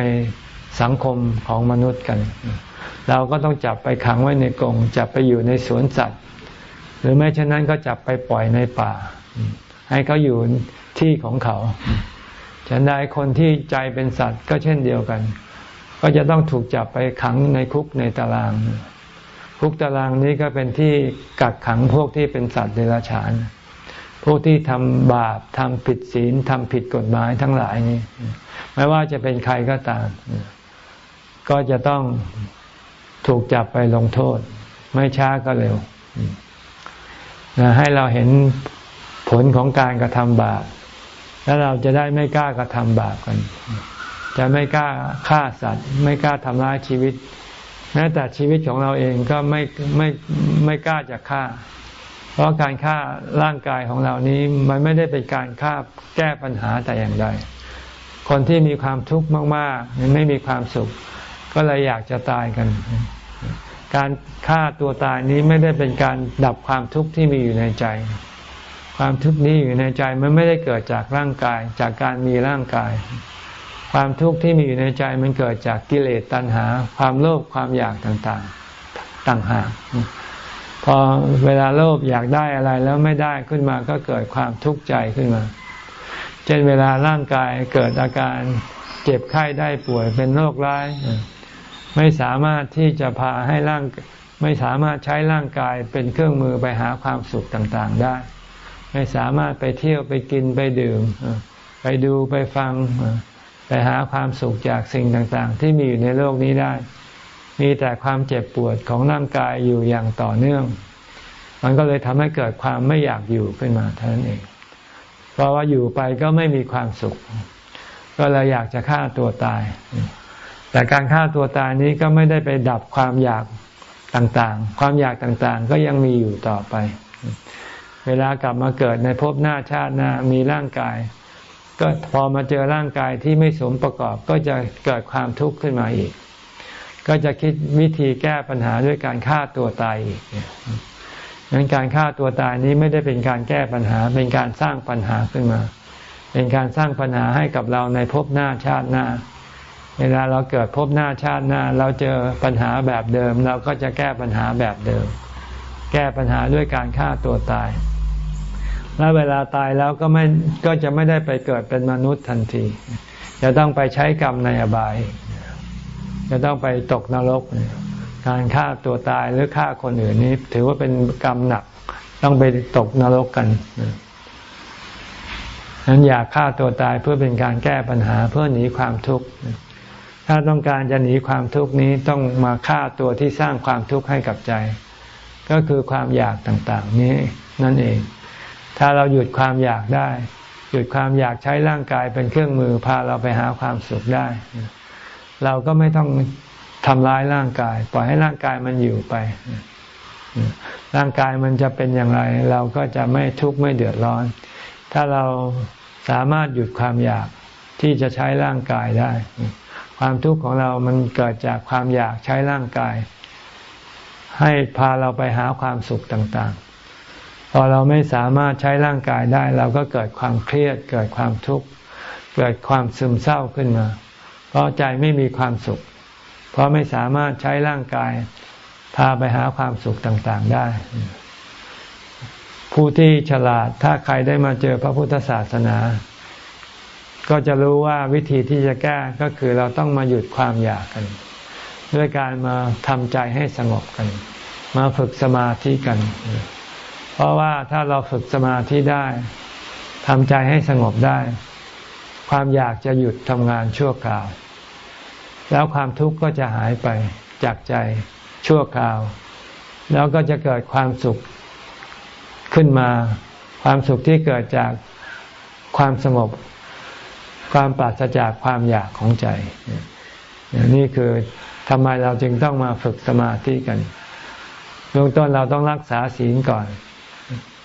สังคมของมนุษย์กัน เราก็ต้องจับไปขังไว้ในกรงจับไปอยู่ในสวนสัตว์ หรือไม่เช่นนั้นก็จับไปปล่อยในป่า ให้เขาอยู่ที่ของเขา ฉันได้คนที่ใจเป็นสัตว์ก็เช่นเดียวกัน ก็จะต้องถูกจับไปขังในคุกในตาราง คุกตารางนี้ก็เป็นที่กักขังพวกที่เป็นสัตว์เดรัจฉาน พวกที่ทำบาปทำผิดศีลทำผิดกฎหมายทั้งหลายนี้ ไม่ว่าจะเป็นใครก็ตาม ก็จะต้องถูกจับไปลงโทษ ไม่ช้าก็เร็วให้เราเห็นผลของการกระทำบาป แล้วเราจะได้ไม่กล้ากระทำบาปกัน จะไม่กล้าฆ่าสัตว์ ไม่กล้าทำร้ายชีวิต แม้แต่ชีวิตของเราเองก็ไม่ไม่ไม่กล้าจะฆ่า เพราะการฆ่าร่างกายของเรานี้มันไม่ได้เป็นการฆ่าแก้ปัญหาแต่อย่างใด คนที่มีความทุกข์มากๆไม่มีความสุข ก็เลยอยากจะตายกัน การฆ่าตัวตายนี้ไม่ได้เป็นการดับความทุกข์ที่มีอยู่ในใจ ความทุกข์นี้อยู่ในใจมันไม่ได้เกิดจากร่างกายจากการมีร่างกาย ความทุกข์ที่มีอยู่ในใจมันเกิดจากกิเลสตัณหา ความโลภความอยากต่างๆ ต่างหากพอเวลาโลภอยากได้อะไรแล้วไม่ได้ขึ้นมาก็เกิดความทุกข์ใจขึ้นมา เช่นเวลาร่างกายเกิดอาการเจ็บไข้ได้ป่วยเป็นโรคร้าย ไม่สามารถที่จะพาให้ร่างไม่สามารถใช้ร่างกายเป็นเครื่องมือไปหาความสุขต่างๆได้ ไม่สามารถไปเที่ยวไปกินไปดื่ม ไปดูไปฟัง ไปหาความสุขจากสิ่งต่างๆ ที่มีอยู่ในโลกนี้ได้ มีแต่ความเจ็บปวดของร่างกายอยู่อย่างต่อเนื่อง มันก็เลยทำให้เกิดความไม่อยากอยู่ขึ้นมาเท่านั้นเอง เพราะว่าอยู่ไปก็ไม่มีความสุข ก็เลยอยากจะฆ่าตัวตาย แต่การฆ่าตัวตายนี้ก็ไม่ได้ไปดับความอยากต่างๆ ความอยากต่างๆ ก็ยังมีอยู่ต่อไป เวลากลับมาเกิดในภพหน้าชาติหน้ามีร่างกาย ก็พอมาเจอร่างกายที่ไม่สมประกอบก็จะเกิดความทุกข์ขึ้นมาอีก ก็จะคิดวิธีแก้ปัญหาด้วยการฆ่าตัวตายอีกนั้นการฆ่าตัวตายนี้ไม่ได้เป็นการแก้ปัญหา เป็นการสร้างปัญหาขึ้นมา เป็นการสร้างปัญหาให้กับเราในภพหน้าชาติหน้า เวลาเราเกิดภพหน้าชาติหน้า เราเจอปัญหาแบบเดิม เราก็จะแก้ปัญหาแบบเดิม แก้ปัญหาด้วยการฆ่าตัวตาย แล้วเวลาตายแล้วก็ไม่ก็จะไม่ได้ไปเกิดเป็นมนุษย์ทันที จะต้องไปใช้กรรมในอบาย จะต้องไปตกนรก การฆ่าตัวตายหรือฆ่าคนอื่นนี้ ถือว่าเป็นกรรมหนัก ต้องไปตกนรกกันนั้นอยากฆ่าตัวตายเพื่อเป็นการแก้ปัญหาเพื่อหนีความทุกข์ ถ้าต้องการจะหนีความทุกข์นี้ต้องมาฆ่าตัวที่สร้างความทุกข์ให้กับใจ ก็คือความอยากต่างๆ นี้นั่นเอง ถ้าเราหยุดความอยากได้ หยุดความอยากใช้ร่างกายเป็นเครื่องมือพาเราไปหาความสุขได้ เราก็ไม่ต้องทำร้ายร่างกาย ปล่อยให้ร่างกายมันอยู่ไป ร่างกายมันจะเป็นอย่างไร เราก็จะไม่ทุกข์ไม่เดือดร้อน ถ้าเราสามารถหยุดความอยากที่จะใช้ร่างกายได้ ความทุกข์ของเรามันเกิดจากความอยากใช้ร่างกาย ให้พาเราไปหาความสุขต่าง พอเราไม่สามารถใช้ร่างกายได้ เราก็เกิดความเครียด เกิดความทุกข์ เกิดความซึมเศร้าขึ้นมา เพราะใจไม่มีความสุข เพราะไม่สามารถใช้ร่างกายพาไปหาความสุขต่างๆได้ ผู้ที่ฉลาดถ้าใครได้มาเจอพระพุทธศาสนา ก็จะรู้ว่าวิธีที่จะแก้ก็คือเราต้องมาหยุดความอยากกัน ด้วยการมาทำใจให้สงบกัน มาฝึกสมาธิกัน เพราะว่าถ้าเราฝึกสมาธิได้ทำใจให้สงบได้ ความอยากจะหยุดทำงานชั่วคราว แล้วความทุกข์ก็จะหายไปจากใจชั่วคราว แล้วก็จะเกิดความสุขขึ้นมา ความสุขที่เกิดจากความสงบ ความปราศจากความอยากของใจ นี่คือทำไมเราจึงต้องมาฝึกสมาธิกันเบื้องต้นเราต้องรักษาศีลก่อน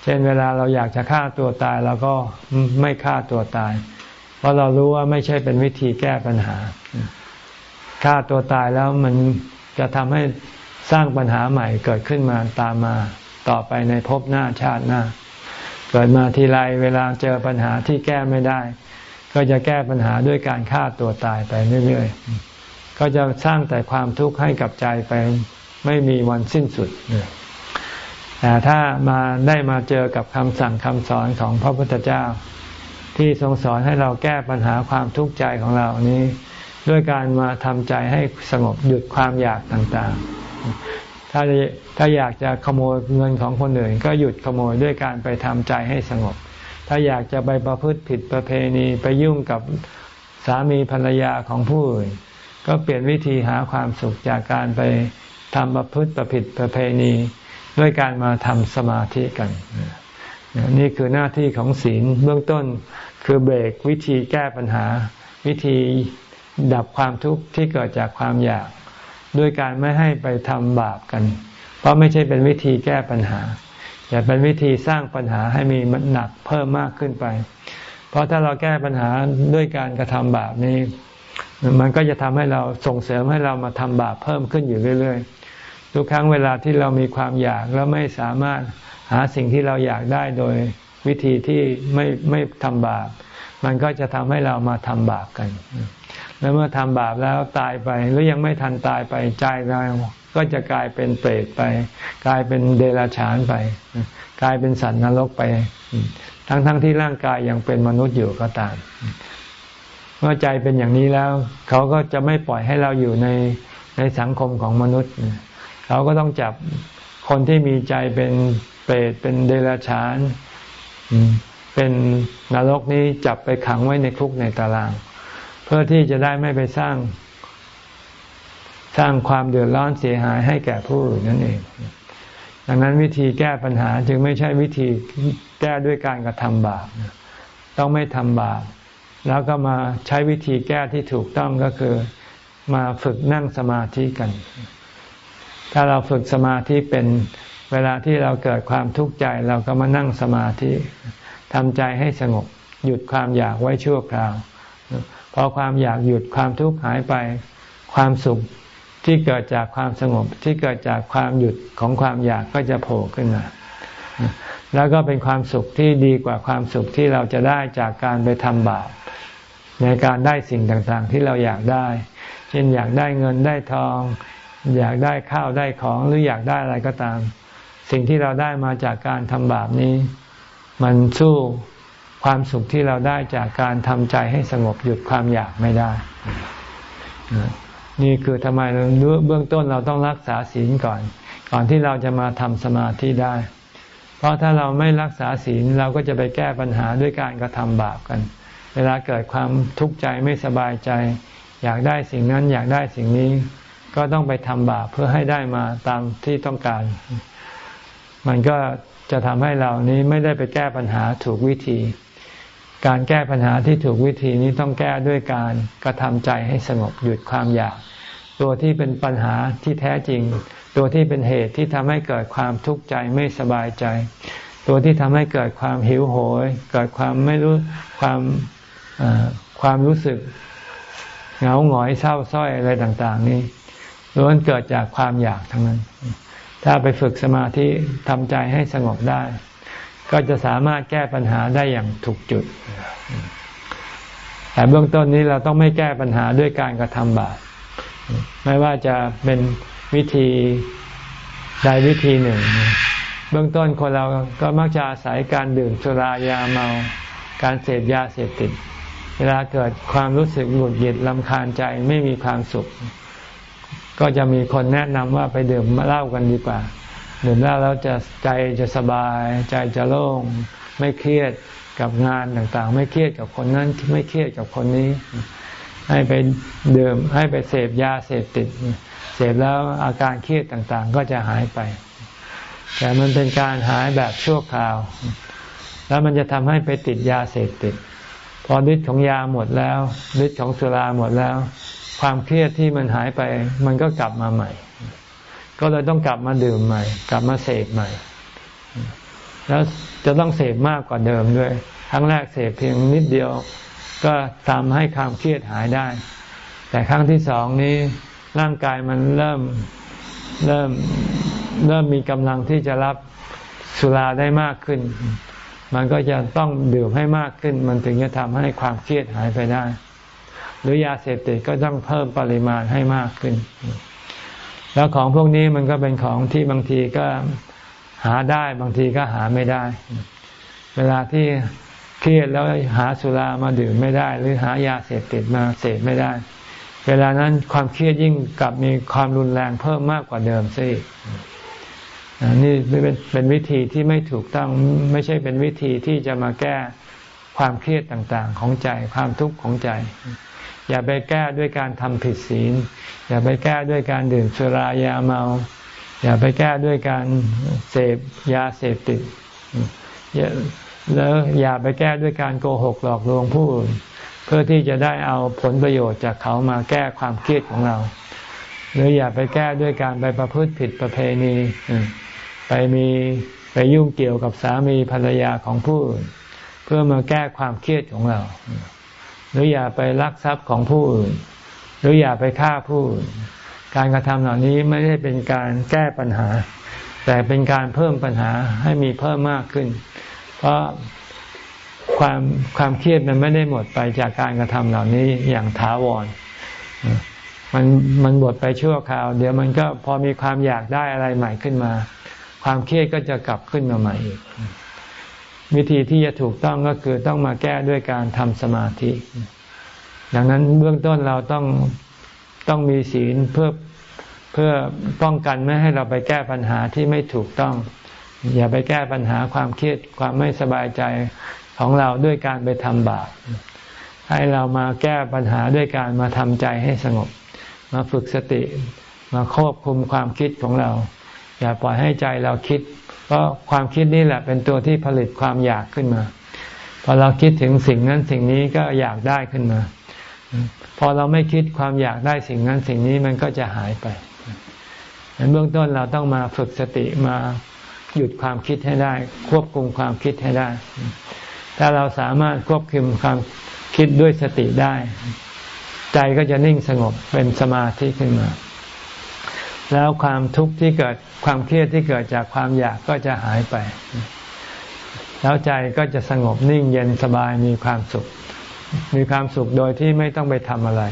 เช่นเวลาเราอยากจะฆ่าตัวตายเราก็ไม่ฆ่าตัวตาย เพราะเรารู้ว่าไม่ใช่เป็นวิธีแก้ปัญหาฆ่าตัวตายแล้วมันจะทำให้สร้างปัญหาใหม่เกิดขึ้นมาตามมาต่อไปในภพหน้าชาติหน้า เกิดมาทีไรเวลาเจอปัญหาที่แก้ไม่ได้ ก็จะแก้ปัญหาด้วยการฆ่าตัวตายไปเรื่อยๆก็จะสร้างแต่ความทุกข์ให้กับใจไป ไม่มีวันสิ้นสุด แต่ถ้ามาได้มาเจอกับคำสั่งคำสอนของพระพุทธเจ้า ที่ทรงสอนให้เราแก้ปัญหาความทุกข์ใจของเรานี้ ด้วยการมาทำใจให้สงบหยุดความอยากต่างๆ ถ้าถ้าอยากจะขโมยเงินของคนอื่น ก็หยุดขโมยด้วยการไปทำใจให้สงบ ถ้าอยากจะไปประพฤติผิดประเพณีไปยุ่งกับสามีภรรยาของผู้อื่น ก็เปลี่ยนวิธีหาความสุขจากการไปทำประพฤติประผิดประเพณี ด้วยการมาทำสมาธิกันนี่คือหน้าที่ของศีลเบื้องต้นคือเบรกวิธีแก้ปัญหา วิธีดับความทุกข์ที่เกิดจากความอยาก ด้วยการไม่ให้ไปทำบาปกัน เพราะไม่ใช่เป็นวิธีแก้ปัญหาอย่าเป็นวิธีสร้างปัญหาให้มีหนักเพิ่มมากขึ้นไป เพราะถ้าเราแก้ปัญหาด้วยการกระทำบาปนี้ มันก็จะทำให้เราส่งเสริมให้เรามาทำบาปเพิ่มขึ้นอยู่เรื่อย ทุกครั้งเวลาที่เรามีความอยากแล้วไม่สามารถหาสิ่งที่เราอยากได้โดยวิธีที่ไม่ไม่ทำบาป มันก็จะทำให้เรามาทำบาปกัน แล้วเมื่อทำบาปแล้วตายไปหรือยังไม่ทันตายไปใจเราก็จะกลายเป็นเปรตไป กลายเป็นเดรัจฉานไป กลายเป็นสัตว์นรกไป ทั้งๆทที่ร่างกายยังเป็นมนุษย์อยู่ก็ตามเมื่อใจเป็นอย่างนี้แล้ว เขาก็จะไม่ปล่อยให้เราอยู่ในในสังคมของมนุษย์ เขาก็ต้องจับคนที่มีใจเป็นเปรตเป็นเดรัจฉานเป็นนรกนี้จับไปขังไว้ในคุกในตาราง เพื่อที่จะได้ไม่ไปสร้าง สร้างความเดือดร้อนเสียหายให้แก่ผู้อื่นนั่นเอง ดังนั้นวิธีแก้ปัญหาจึงไม่ใช่วิธีแก้ด้วยการกระทำบาปต้องไม่ทำบาปแล้วก็มาใช้วิธีแก้ที่ถูกต้องก็คือ มาฝึกนั่งสมาธิกัน ถ้าเราฝึกสมาธิเป็นเวลาที่เราเกิดความทุกข์ใจเราก็มานั่งสมาธิทำใจให้สงบ หยุดความอยากไว้ชั่วคราว พอความอยากหยุดความทุกข์หายไป ความสุขที่เกิดจากความสงบที่เกิดจากความหยุดของความอยากก็จะโผล่ขึ้นมาแล้วก็เป็นความสุขที่ดีกว่าความสุขที่เราจะได้จากการไปทำบาปในการได้สิ่งต่างๆ ที่เราอยากได้ เช่นอยากได้เงินได้ทอง อยากได้ข้าวได้ของหรืออยากได้อะไรก็ตาม สิ่งที่เราได้มาจากการทำบาปนี้ มันสู้ความสุขที่เราได้จากการทำใจให้สงบหยุดความอยากไม่ได้ นี่คือทำไมเบื้องต้นเราต้องรักษาศีลก่อน ก่อนที่เราจะมาทำสมาธิได้ เพราะถ้าเราไม่รักษาศีลเราก็จะไปแก้ปัญหาด้วยการกระทำบาปกัน เวลาเกิดความทุกข์ใจไม่สบายใจ อยากได้สิ่งนั้นอยากได้สิ่งนี้ ก็ต้องไปทำบาปเพื่อให้ได้มาตามที่ต้องการ มันก็จะทำให้เรานี้ไม่ได้ไปแก้ปัญหาถูกวิธี การแก้ปัญหาที่ถูกวิธีนี้ต้องแก้ด้วยการกระทำใจให้สงบหยุดความอยาก ตัวที่เป็นปัญหาที่แท้จริง ตัวที่เป็นเหตุที่ทำให้เกิดความทุกข์ใจไม่สบายใจ ตัวที่ทำให้เกิดความหิวโหย เกิดความไม่รู้ความความรู้สึกเหงาหงอยเศร้าส้อยอะไรต่าง ๆ นี้ ล้วนเกิดจากความอยากทั้งนั้น ถ้าไปฝึกสมาธิทำใจให้สงบได้ ก็จะสามารถแก้ปัญหาได้อย่างถูกจุด แต่เบื้องต้นนี้เราต้องไม่แก้ปัญหาด้วยการกระทำบาป ไม่ว่าจะเป็นวิธีใดวิธีหนึ่ง เบื้องต้นคนเราก็มักจะอาศัยการดื่มสุรายาเมา การเสพยาเสพติด เวลาเกิดความรู้สึกหงุดหงิดลำคาญใจไม่มีความสุข ก็จะมีคนแนะนำว่าไปดื่มเหล้ากันดีกว่า ดื่มเหล้าแล้วจะใจจะสบาย ใจจะโล่ง ไม่เครียดกับงานต่างๆ ไม่เครียดกับคนนั้นไม่เครียดกับคนนี้ ให้ไปดื่มให้ไปเสพยาเสพติด เสพแล้วอาการเครียดต่างๆ ก็จะหายไป แต่มันเป็นการหายแบบชั่วคราว แล้วมันจะทำให้ไปติดยาเสพติด พอฤทธิ์ของยาหมดแล้วฤทธิ์ของสุราหมดแล้ว ความเครียดที่มันหายไป มันก็กลับมาใหม่ ก็เลยต้องกลับมาดื่มใหม่ กลับมาเสพใหม่ แล้วจะต้องเสพมากกว่าเดิมด้วยครั้งแรกเสพเพียงนิดเดียว ก็ทำให้ความเครียดหายได้ แต่ครั้งที่สองนี้ร่างกายมันเริ่มเริ่มเริ่มมีกำลังที่จะรับสุราได้มากขึ้น มันก็จะต้องดื่มให้มากขึ้น มันถึงจะทำให้ความเครียดหายไปได้ หรือยาเสพติดก็ต้องเพิ่มปริมาณให้มากขึ้น แล้วของพวกนี้มันก็เป็นของที่บางทีก็หาได้บางทีก็หาไม่ได้ เวลาที่เครียดแล้วหาสุรามาดื่มไม่ได้ หรือหายาเสพติดมาเสพไม่ได้ เวลานั้นความเครียดยิ่งกลับมีความรุนแรงเพิ่มมากกว่าเดิมซินี่เป็นวิธีที่ไม่ถูกต้องไม่ใช่เป็นวิธีที่จะมาแก้ความเครียดต่างๆของใจความทุกข์ของใจ อย่าไปแก้ด้วยการทำผิดศีล อย่าไปแก้ด้วยการดื่มสุรายาเมา อย่าไปแก้ด้วยการเสพยาเสพติดแล้วอย่าไปแก้ด้วยการโกหกหลอกลวงผู้อื่นเพื่อที่จะได้เอาผลประโยชน์จากเขามาแก้ความเครียดของเรา หรืออย่าไปแก้ด้วยการไปประพฤติผิดประเพณีไปมีไปยุ่งเกี่ยวกับสามีภรรยาของผู้อื่นเพื่อมาแก้ความเครียดของเรา หรืออย่าไปลักทรัพย์ของผู้อื่น หรืออย่าไปฆ่าผู้อื่น การกระทำเหล่านี้ไม่ได้เป็นการแก้ปัญหา แต่เป็นการเพิ่มปัญหาให้มีเพิ่มมากขึ้น เพราะความความเครียดมันไม่ได้หมดไปจากการกระทำเหล่านี้อย่างถาวรมันมันหมดไปชั่วคราว เดี๋ยวมันก็พอมีความอยากได้อะไรใหม่ขึ้นมา ความเครียดก็จะกลับขึ้นมาใหม่อีก วิธีที่จะถูกต้องก็คือต้องมาแก้ด้วยการทำสมาธิ ดังนั้นเบื้องต้นเราต้องต้องมีศีลเพื่อเพื่อป้องกันไม่ให้เราไปแก้ปัญหาที่ไม่ถูกต้อง อย่าไปแก้ปัญหาความเครียดความไม่สบายใจของเราด้วยการไปทำบาปให้เรามาแก้ปัญหาด้วยการมาทำใจให้สงบ มาฝึกสติ มาควบคุมความคิดของเรา อย่าปล่อยให้ใจเราคิด เพราะความคิดนี่แหละเป็นตัวที่ผลิตความอยากขึ้นมา พอเราคิดถึงสิ่งนั้นสิ่งนี้ก็อยากได้ขึ้นมา พอเราไม่คิดความอยากได้สิ่งนั้นสิ่งนี้มันก็จะหายไปเบื้องต้นเราต้องมาฝึกสติมาหยุดความคิดให้ได้ ควบคุมความคิดให้ได้ ถ้าเราสามารถควบคุมความคิดด้วยสติได้ ใจก็จะนิ่งสงบเป็นสมาธิขึ้นมา แล้วความทุกข์ที่เกิดความเครียดที่เกิดจากความอยากก็จะหายไป แล้วใจก็จะสงบนิ่งเย็นสบายมีความสุข มีความสุขโดยที่ไม่ต้องไปทำอะไร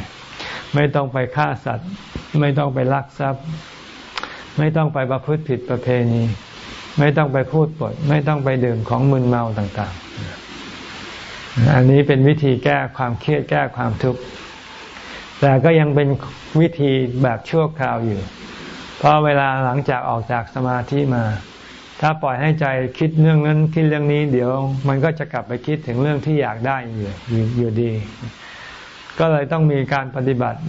ไม่ต้องไปฆ่าสัตว์ ไม่ต้องไปลักทรัพย์ ไม่ต้องไปประพฤติผิดประเพณี ไม่ต้องไปพูดปด ไม่ต้องไปดื่มของมึนเมาต่าง ๆ อันนี้เป็นวิธีแก้ความเครียดแก้ความทุกข์แต่ก็ยังเป็นวิธีแบบชั่วคราวอยู่ เพราะเวลาหลังจากออกจากสมาธิมา ถ้าปล่อยให้ใจคิดเรื่องนั้นคิดเรื่องนี้ เดี๋ยว มันก็จะกลับไปคิดถึงเรื่องที่อยากได้อยู่อยู่ดี ก็เลยต้องมีการปฏิบัติ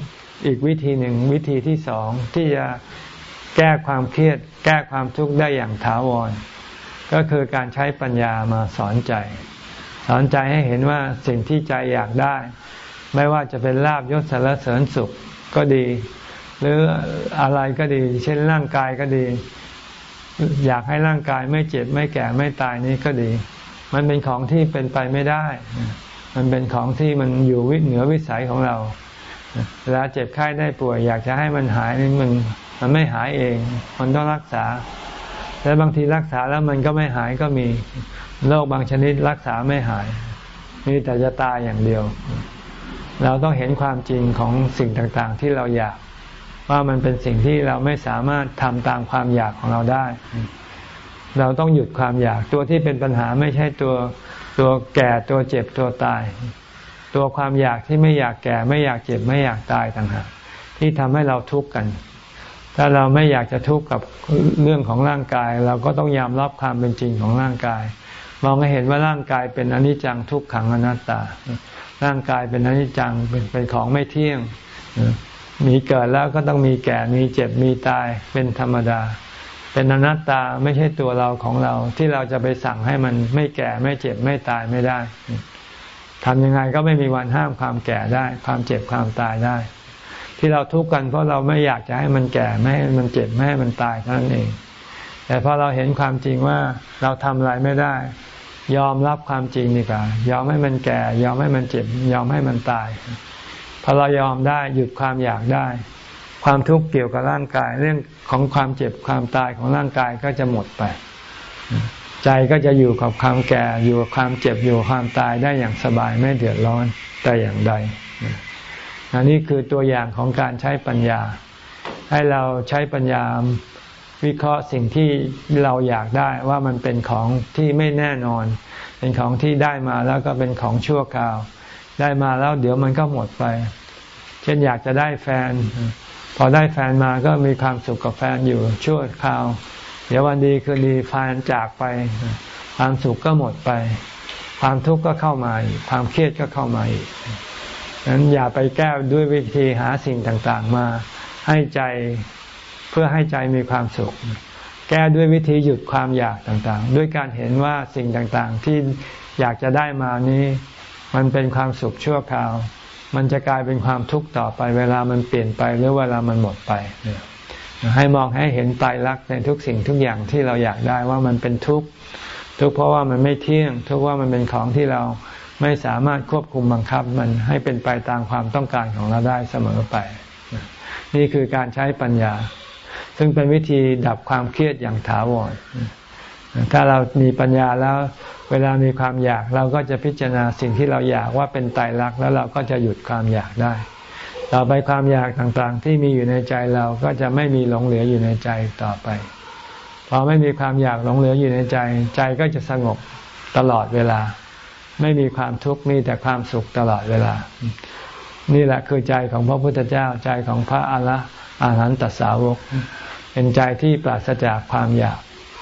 อีกวิธีหนึ่งวิธีที่สองที่จะแก้ความเครียด แก้ความทุกข์ได้อย่างถาวร ก็คือการใช้ปัญญามาสอนใจ สอนใจให้เห็นว่าสิ่งที่ใจอยากได้ ไม่ว่าจะเป็นลาบยศสารเสริญสุขก็ดี หรืออะไรก็ดี เช่นร่างกายก็ดี อยากให้ร่างกายไม่เจ็บไม่แก่ไม่ตายนี้ก็ดี มันเป็นของที่เป็นไปไม่ได้ มันเป็นของที่มันอยู่วิเหนือวิสัยของเราเวลาเจ็บไข้ได้ป่วย อยากจะให้มันหายนี่มันมันไม่หายเอง มันต้องรักษา แล้วบางทีรักษาแล้วมันก็ไม่หายก็มีโรคบางชนิดรักษาไม่หายมีแต่จะตายอย่างเดียว เราต้องเห็นความจริงของสิ่งต่างๆ ที่เราอยาก ว่ามันเป็นสิ่งที่เราไม่สามารถทำตามความอยากของเราได้ เราต้องหยุดความอยากตัวที่เป็นปัญหาไม่ใช่ตัวตัวแก่ตัวเจ็บตัวตาย ตัวความอยากที่ไม่อยากแก่ ไม่อยากเจ็บไม่อยากตายต่างหากที่ทำให้เราทุกข์กัน ถ้าเราไม่อยากจะทุกข์กับเรื่องของร่างกาย เราก็ต้องยอมรับความเป็นจริงของร่างกาย มองให้เห็นว่าร่างกายเป็นอนิจจังทุกขังอนัตตา ร่างกายเป็นอนิจจังเป็นเป็นของไม่เที่ยง มีเกิดแล้วก็ต้องมีแก่ มีเจ็บ มีตาย เป็นธรรมดา เป็นอนัตตาไม่ใช่ตัวเราของเราที่เราจะไปสั่งให้มันไม่แก่ไม่เจ็บไม่ตายไม่ได้ทำยังไงก็ไม่มีวันห้ามความแก่ได้ ความเจ็บความตายได้ ที่เราทุกข์กันเพราะเราไม่อยากจะให้มันแก่ไม่ให้มันเจ็บไม่ให้มันตายเท่านั้นเอง แต่พอเราเห็นความจริงว่าเราทำอะไรไม่ได้ ยอมรับความจริงดีกว่า ยอมให้มันแก่ ยอมให้มันเจ็บ ยอมให้มันตาย อเรายอมได้หยุดความอยากได้ ความทุกข์เกี่ยวกับร่างกาย เรื่องของความเจ็บความตายของร่างกายก็จะหมดไป ใจก็จะอยู่กับความแก่อยู่กับความเจ็บอยู่ความตายได้อย่างสบายไม่เดือดร้อนแต่อย่างใดอันนี้คือตัวอย่างของการใช้ปัญญา ให้เราใช้ปัญญาวิเคราะห์สิ่งที่เราอยากได้ว่ามันเป็นของที่ไม่แน่นอน เป็นของที่ได้มาแล้วก็เป็นของชั่วคราว ได้มาแล้วเดี๋ยวมันก็หมดไป เช่นอยากจะได้แฟน พอได้แฟนมาก็มีความสุขกับแฟนอยู่ชั่วคราว เดี๋ยววันดีคืนดีแฟนจากไป ความสุขก็หมดไป ความทุกข์ก็เข้ามาอีกความเครียดก็เข้ามาอีกนั้นอย่าไปแก้ด้วยวิธีหาสิ่งต่างๆมา ให้ใจเพื่อให้ใจมีความสุข แก้ด้วยวิธีหยุดความอยากต่างๆ ด้วยการเห็นว่าสิ่งต่างๆ ที่อยากจะได้มานี้ มันเป็นความสุขชั่วคราว มันจะกลายเป็นความทุกข์ต่อไป เวลามันเปลี่ยนไปหรือเวลามันหมดไป ให้มองให้เห็นตายรักในทุกสิ่งทุกอย่างที่เราอยากได้ว่ามันเป็นทุกข์ทุกเพราะว่ามันไม่เที่ยง ทุกว่ามันเป็นของที่เราไม่สามารถควบคุมบังคับ มันให้เป็นไปตามความต้องการของเราได้เสมอไป นี่คือการใช้ปัญญา ซึ่งเป็นวิธีดับความเครียดอย่างถาวรถ้าเรามีปัญญาแล้ว เวลามีความอยากเราก็จะพิจารณาสิ่งที่เราอยากว่าเป็นตายรักแล้วเราก็จะหยุดความอยากได้ ต่อไปความอยากต่างๆ ที่มีอยู่ในใจเราก็จะไม่มีหลงเหลืออยู่ในใจต่อไป พอไม่มีความอยากหลงเหลืออยู่ในใจ ใจก็จะสงบตลอดเวลา ไม่มีความทุกข์มีแต่ความสุขตลอดเวลา นี่แหละคือใจของพระพุทธเจ้าใจของพระอรอาหันตสาวก เป็นใจที่ปราศจากความอยาก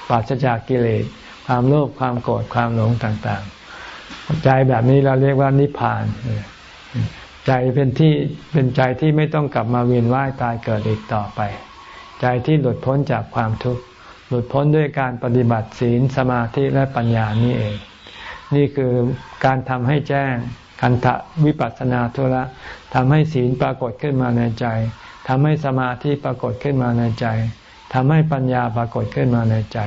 ปราศจากกิเลส ความโลภความโกรธความหลงต่างๆ ใจแบบนี้เราเรียกว่านิพพาน ใจเป็นที่เป็นใจที่ไม่ต้องกลับมาเวียนว่ายตายเกิดอีกต่อไป ใจที่หลุดพ้นจากความทุกข์หลุดพ้นด้วยการปฏิบัติศีลสมาธิและปัญญานี่เอง นี่คือการทำให้แจ้งคันทะวิปัสสนาธุระทำให้ศีลปรากฏขึ้นมาในใจทำให้สมาธิปรากฏขึ้นมาในใจทำให้ปัญญาปรากฏขึ้นมาในใจ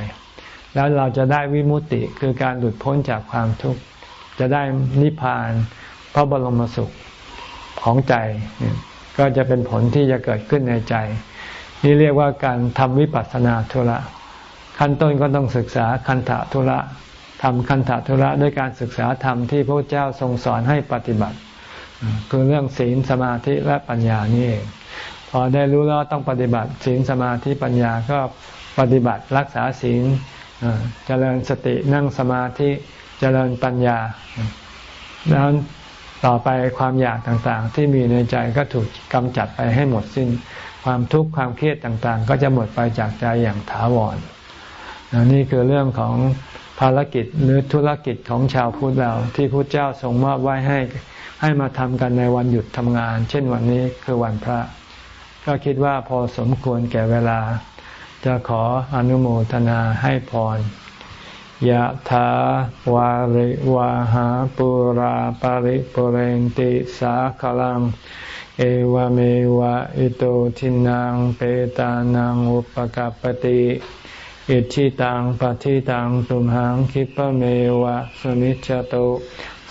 แล้วเราจะได้วิมุตติคือการหลุดพ้นจากความทุกข์ จะได้นิพพาน พระบรมสุขของใจ ก็จะเป็นผลที่จะเกิดขึ้นในใจ นี่เรียกว่าการทำวิปัสสนาธุระ ขั้นต้นก็ต้องศึกษาคันธะธุระทำคันธะธุระด้วยการศึกษาธรรมที่พระเจ้าทรงสอนให้ปฏิบัติ คือเรื่องศีลสมาธิและปัญญานี่เองพอได้รู้แล้วต้องปฏิบัติศีลสมาธิปัญญาก็ปฏิบัติรักษาศีล เจริญสตินั่งสมาธิเจริญปัญญา แล้วต่อไปความอยากต่างๆ ที่มีในใจก็ถูกกำจัดไปให้หมดสิ้น ความทุกข์ความเครียดต่างๆ ก็จะหมดไปจากใจอย่างถาวรนี่คือเรื่องของภารกิจหรือธุรกิจของชาวพุทธเราที่พระเจ้าทรงมอบไว้ให้ให้มาทำกันในวันหยุดทำงาน เช่นวันนี้คือวันพระ ก็คิดว่าพอสมควรแก่เวลา จะขออนุโมทนาให้พรยะถาวาริวาหาปุราปาริปุเรนติสาขลัง เอวเมวะอิโตทินังเปตานังอุปกัปติอิชิตังปฏิตังตุมหังคิปเมวะสมิจจตุ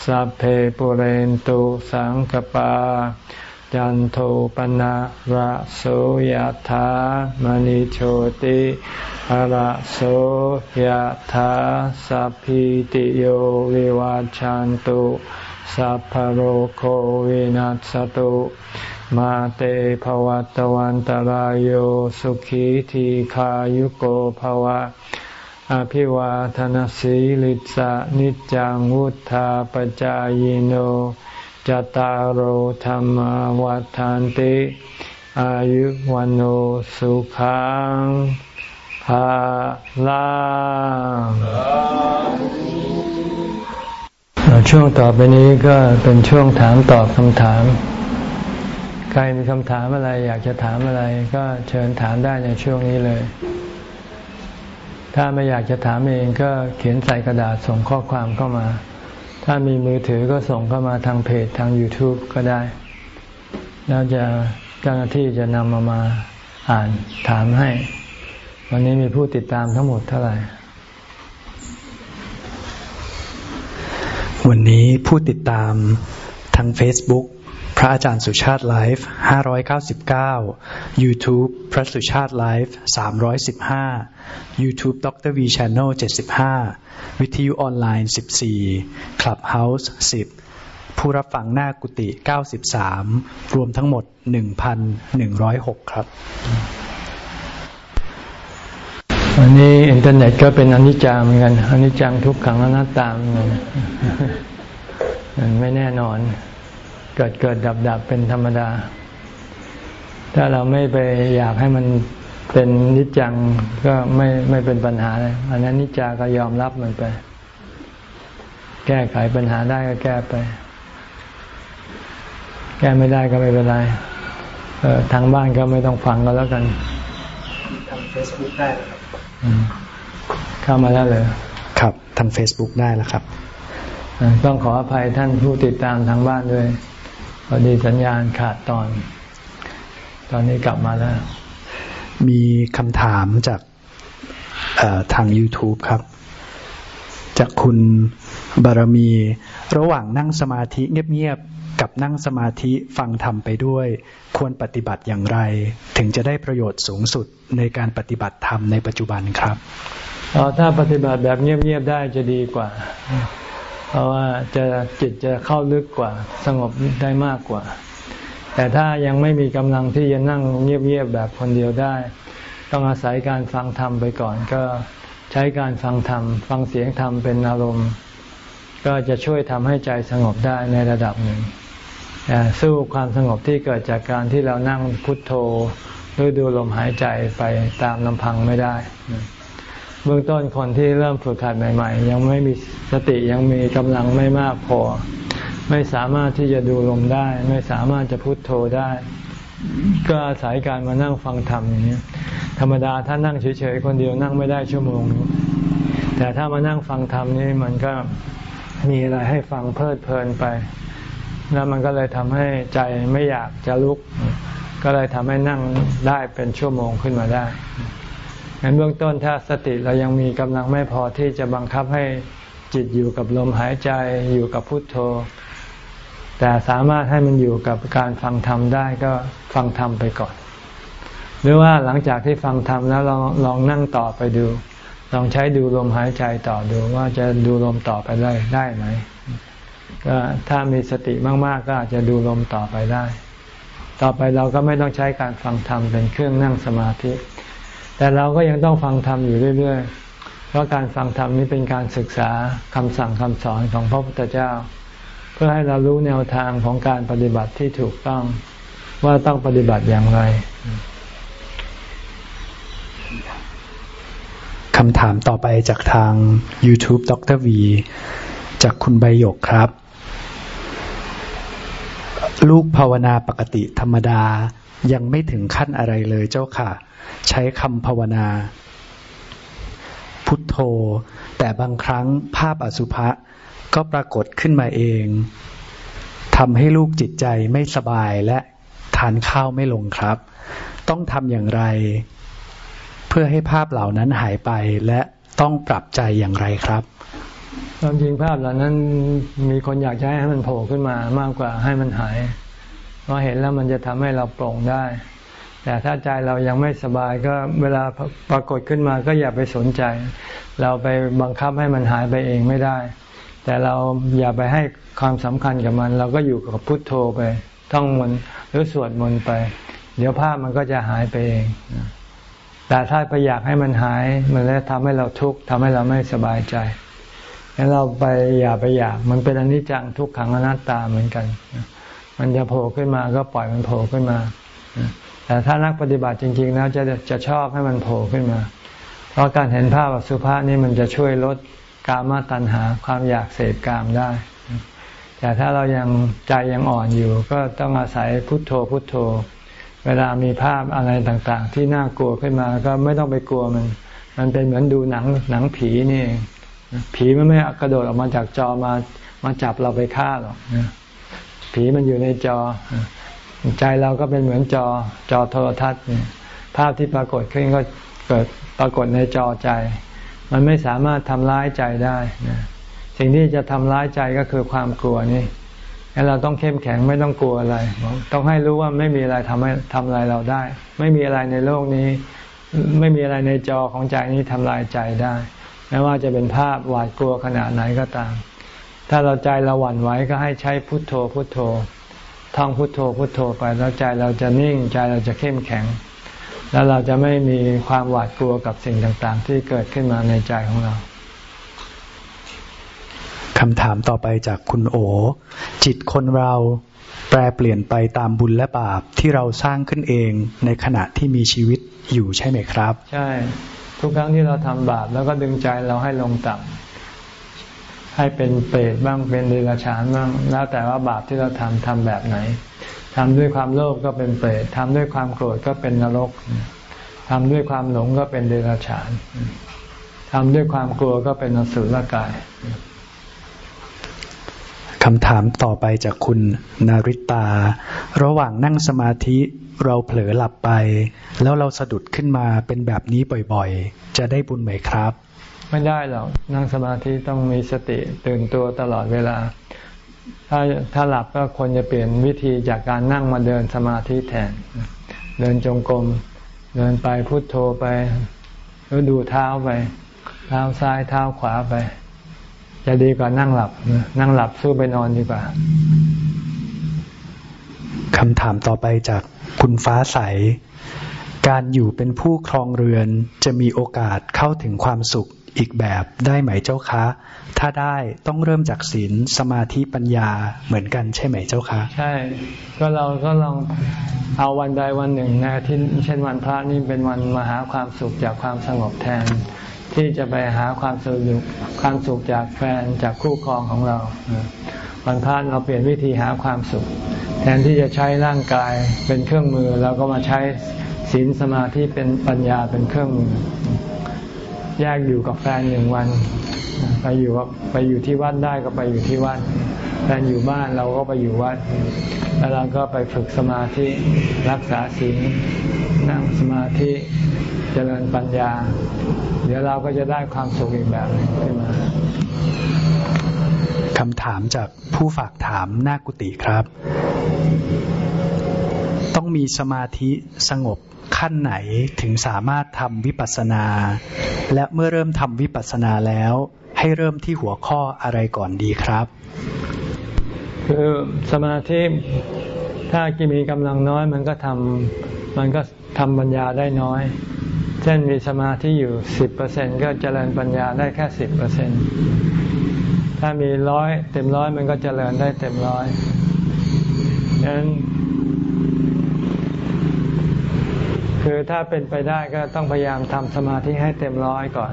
สัพเพปุเรนตุสังกปา จันโทปนะระโสยธามณิโชติระโสยธาสัพพิติโยวิวาจันตุสัพพโรโควินัสตุมาเตภวัตวันตารโยสุขีทีขายุโกภวะ อภิวาทนสีลิสะนิจังวุธาปจายโน จตารโหธรรมวัฏานติ อายุวันโอสุขังภาลังช่วงต่อไปนี้ก็เป็นช่วงถามตอบคำถาม ใครมีคำถามอะไรอยากจะถามอะไรก็เชิญถามได้ในช่วงนี้เลย ถ้าไม่อยากจะถามเองก็เขียนใส่กระดาษส่งข้อความเข้ามา ถ้ามีมือถือก็ส่งเข้ามาทางเพจทาง YouTube ก็ได้ แล้วจะเจ้าหน้าที่จะนำมามาอ่านถามให้ วันนี้มีผู้ติดตามทั้งหมดเท่าไหร่ วันนี้ผู้ติดตามทาง Facebook ระอาจารย์สุชาติไลฟ์599 YouTube พระสุชาติไลฟ์315 YouTube ดร V Channel 75 วิทยุออนไลน์ 14 Clubhouse 10 ผู้รับฟังหน้ากุฏิ93 รวมทั้งหมด 1,106 ครับ วันนี้อินเทอร์เน็ตก็เป็นอนิจจังเหมือนกันอนิจจังทุกขังอนัตตามเหมือนกันไม่แน่นอน กิดเกิดดับดับเป็นธรรมดา ถ้าเราไม่ไปอยากให้มันเป็นนิจจังก็ไม่ไม่เป็นปัญหาเลยอันนั้นนิจจาก็ยอมรับมันไป แก้ไขปัญหาได้ก็แก้ไป แก้ไม่ได้ก็ไม่เป็นไรเออทางบ้านก็ไม่ต้องฟังก็แล้วกันทางเฟซบุ๊กได้ครับเข้ามาแล้วเลยครับทางเฟซบุ๊กได้แล้วครับ ต้องขออภัยท่านผู้ติดตามทางบ้านด้วย พอดีสัญญาณขาดตอน ตอนนี้กลับมาแล้ว มีคำถามจากทาง YouTube ครับ จากคุณบารมี ระหว่างนั่งสมาธิเงียบๆ กับนั่งสมาธิฟังธรรมไปด้วย ควรปฏิบัติอย่างไร ถึงจะได้ประโยชน์สูงสุดในการปฏิบัติธรรมในปัจจุบันครับถ้าปฏิบัติแบบเงียบๆ ได้จะดีกว่า เพราะว่าจะจิตจะเข้าลึกกว่าสงบได้มากกว่า แต่ถ้ายังไม่มีกำลังที่จะนั่งเงียบๆแบบคนเดียวได้ ต้องอาศัยการฟังธรรมไปก่อน ก็ใช้การฟังธรรมฟังเสียงธรรมเป็นอารมณ์ ก็จะช่วยทำให้ใจสงบได้ในระดับหนึ่งแต่สู้ความสงบที่เกิดจากการที่เรานั่งพุทโธหรือดูลมหายใจไปตามลำพังไม่ได้ เบื้องต้นคนที่เริ่มฝึกหัดใหม่ ๆ ยังไม่มีสติยังมีกำลังไม่มากพอ ไม่สามารถที่จะดูลมได้ ไม่สามารถจะพุทโธได้ ก็อาศัยการมานั่งฟังธรรมอย่างนี้ธรรมดาถ้านั่งเฉยๆคนเดียวนั่งไม่ได้ชั่วโมง แต่ถ้ามานั่งฟังธรรมนี่มันก็มีอะไรให้ฟังเพลิดเพลินไป แล้วมันก็เลยทำให้ใจไม่อยากจะลุก ก็เลยทำให้นั่งได้เป็นชั่วโมงขึ้นมาได้ งั้นเบื้องต้นถ้าสติเรายังมีกำลังไม่พอที่จะบังคับให้จิตอยู่กับลมหายใจอยู่กับพุทโธ แต่สามารถให้มันอยู่กับการฟังธรรมได้ก็ฟังธรรมไปก่อน หรือว่าหลังจากที่ฟังธรรมแล้วลองลองนั่งต่อไปดู ลองใช้ดูลมหายใจต่อดูว่าจะดูลมต่อไปได้ได้ไหมก็ถ้ามีสติมาก ๆ ก็อาจจะดูลมต่อไปได้ ต่อไปเราก็ไม่ต้องใช้การฟังธรรมเป็นเครื่องนั่งสมาธิ แต่เราก็ยังต้องฟังธรรมอยู่เรื่อยๆ เพราะการฟังธรรมนี้เป็นการศึกษาคำสั่งคำสอนของพระพุทธเจ้า เพื่อให้เรารู้แนวทางของการปฏิบัติที่ถูกต้องว่าต้องปฏิบัติอย่างไรคำถามต่อไปจากทาง YouTube ดรวีจากคุณใบหยกครับ ลูกภาวนาปกติธรรมดา ยังไม่ถึงขั้นอะไรเลยเจ้าค่ะ ใช้คำภาวนา พุทโธ แต่บางครั้งภาพอสุภะก็ปรากฏขึ้นมาเองทำให้ลูกจิตใจไม่สบายและทานข้าวไม่ลงครับ ต้องทำอย่างไร เพื่อให้ภาพเหล่านั้นหายไปและต้องปรับใจอย่างไรครับความจริงภาพเหล่านั้นมีคนอยากจะให้มันโผล่ขึ้นมามากกว่าให้มันหาย ราะเห็นแล้วมันจะทำให้เราปรงได้ แต่ถ้าใจเรายังไม่สบายก็เวลาปรากฏขึ้นมาก็อย่าไปสนใจ เราไปบังคับให้มันหายไปเองไม่ได้ แต่เราอย่าไปให้ความสำคัญกับมัน เราก็อยู่กับพุทโธไป ท่องมนหรือสวดมนต์ไป เดี๋ยวภาพมันก็จะหายไปเองแต่ถ้าไปอยากให้มันหาย มันจะทำให้เราทุกข์ทำให้เราไม่สบายใจงั้นเราไปอย่าไปอยาก มันเป็นอนิจจังทุกขังอนัตตาเหมือนกัน มันจะโผล่ขึ้นมาก็ปล่อยมันโผล่ขึ้นมา แต่ถ้านักปฏิบัติจริง ๆ แล้วจะจะชอบให้มันโผล่ขึ้นมา เพราะการเห็นภาพสุภาพนี่มันจะช่วยลดกามาตัณหาความอยากเสพกามได้ แต่ถ้าเรายังใจยังอ่อนอยู่ก็ต้องอาศัยพุทโธพุทโธ เวลามีภาพอะไรต่างๆ ที่น่ากลัวขึ้นมาก็ไม่ต้องไปกลัวมัน มันเป็นเหมือนดูหนังหนังผีนี่ ผีมันไม่กระโดดออกมาจากจอมามาจับเราไปฆ่าหรอก ผีมันอยู่ในจอ ใจเราก็เป็นเหมือนจอ จอโทรทัศน์ภาพที่ปรากฏขึ้นก็เกิดปรากฏในจอใจ มันไม่สามารถทำร้ายใจได้สิ่งที่จะทำร้ายใจก็คือความกลัวนี่้เราต้องเข้มแข็งไม่ต้องกลัวอะไร ต้องให้รู้ว่าไม่มีอะไรทำให้ทำอะไรเราได้ ไม่มีอะไรในโลกนี้ ไม่มีอะไรในจอของใจนี้ทำลายใจได้ไม่ว่าจะเป็นภาพหวาดกลัวขนาดไหนก็ตาม ถ้าเราใจเราหวั่นไหวก็ให้ใช้พุทโธพุทโธท่องพุทโธพุทโธไปแล้วใจเราจะนิ่งใจเราจะเข้มแข็ง แล้วเราจะไม่มีความหวาดกลัวกับสิ่งต่างๆ ที่เกิดขึ้นมาในใจของเราคำถามต่อไปจากคุณโอ จิตคนเราแปรเปลี่ยนไปตามบุญและบาปที่เราสร้างขึ้นเองในขณะที่มีชีวิตอยู่ใช่ไหมครับ ใช่ ทุกครั้งที่เราทำบาปแล้วก็ดึงใจเราให้ลงต่ำ ให้เป็นเปรตบ้างเป็นเดรัจฉานบ้างแล้วแต่ว่าบาปที่เราทำทำแบบไหนทำด้วยความโลภก็เป็นเปรตทำด้วยความโกรธก็เป็นนรกทำด้วยความหลงก็เป็นเดรัจฉานทำด้วยความกลัวก็เป็นอสุรกายคำถามต่อไปจากคุณนาริตา ระหว่างนั่งสมาธิเราเผลอหลับไป แล้วเราสะดุดขึ้นมาเป็นแบบนี้บ่อยๆ จะได้บุญไหมครับ ไม่ได้หรอกนั่งสมาธิต้องมีสติตื่นตัวตลอดเวลา ถ้าถ้าหลับก็ควรจะเปลี่ยนวิธีจากการนั่งมาเดินสมาธิแทน เดินจงกรมเดินไปพุโทโธไปหรือดูเท้าไป เท้าซ้ายเท้าขวาไป จะดีกว่านั่งหลับ นั่งหลับสู้ไปนอนดีกว่าคำถามต่อไปจากคุณฟ้าใส การอยู่เป็นผู้ครองเรือนจะมีโอกาสเข้าถึงความสุข อีกแบบได้ไหมเจ้าคะ ถ้าได้ต้องเริ่มจากศีลสมาธิปัญญาเหมือนกันใช่ไหมเจ้าคะ ใช่ ก็เราก็ลองเอาวันใดวันหนึ่งนะที่เช่นวันพระนี่เป็นวันมาหาความสุขจากความสงบแทน ที่จะไปหาความสุขความสุขจากแฟนจากคู่ครองของเรา วันพระเราเปลี่ยนวิธีหาความสุข แทนที่จะใช้ร่างกายเป็นเครื่องมือเราก็มาใช้ศีลสมาธิเป็นปัญญาเป็นเครื่องมือ แยกอยู่กับแฟนหนึ่งวัน ไปอยู่ไปอยู่ที่วัดได้ก็ไปอยู่ที่วัดแฟนอยู่บ้านเราก็ไปอยู่วัด แล้วเราก็ไปฝึกสมาธิรักษาศีลนั่งสมาธิเจริญปัญญา เดี๋ยวเราก็จะได้ความสุขอีกแบบหนึ่งขึ้นมาคำถามจากผู้ฝากถามหน้ากุฏิครับ ต้องมีสมาธิสงบ ขั้นไหนถึงสามารถทำวิปัสสนา และเมื่อเริ่มทำวิปัสสนาแล้ว ให้เริ่มที่หัวข้ออะไรก่อนดีครับ คือสมาธิถ้ากิมีกำลังน้อยมันก็ทำมันก็ทำปัญญาได้น้อย เช่นมีสมาธิอยู่สิบเปอร์เซ็นก็เจริญปัญญาได้แค่สิบเปอร์เซ็นถ้ามีร้อยเต็มร้อยมันก็เจริญได้เต็มร้อยดังนั้น คือถ้าเป็นไปได้ก็ต้องพยายามทำสมาธิให้เต็มร้อยก่อน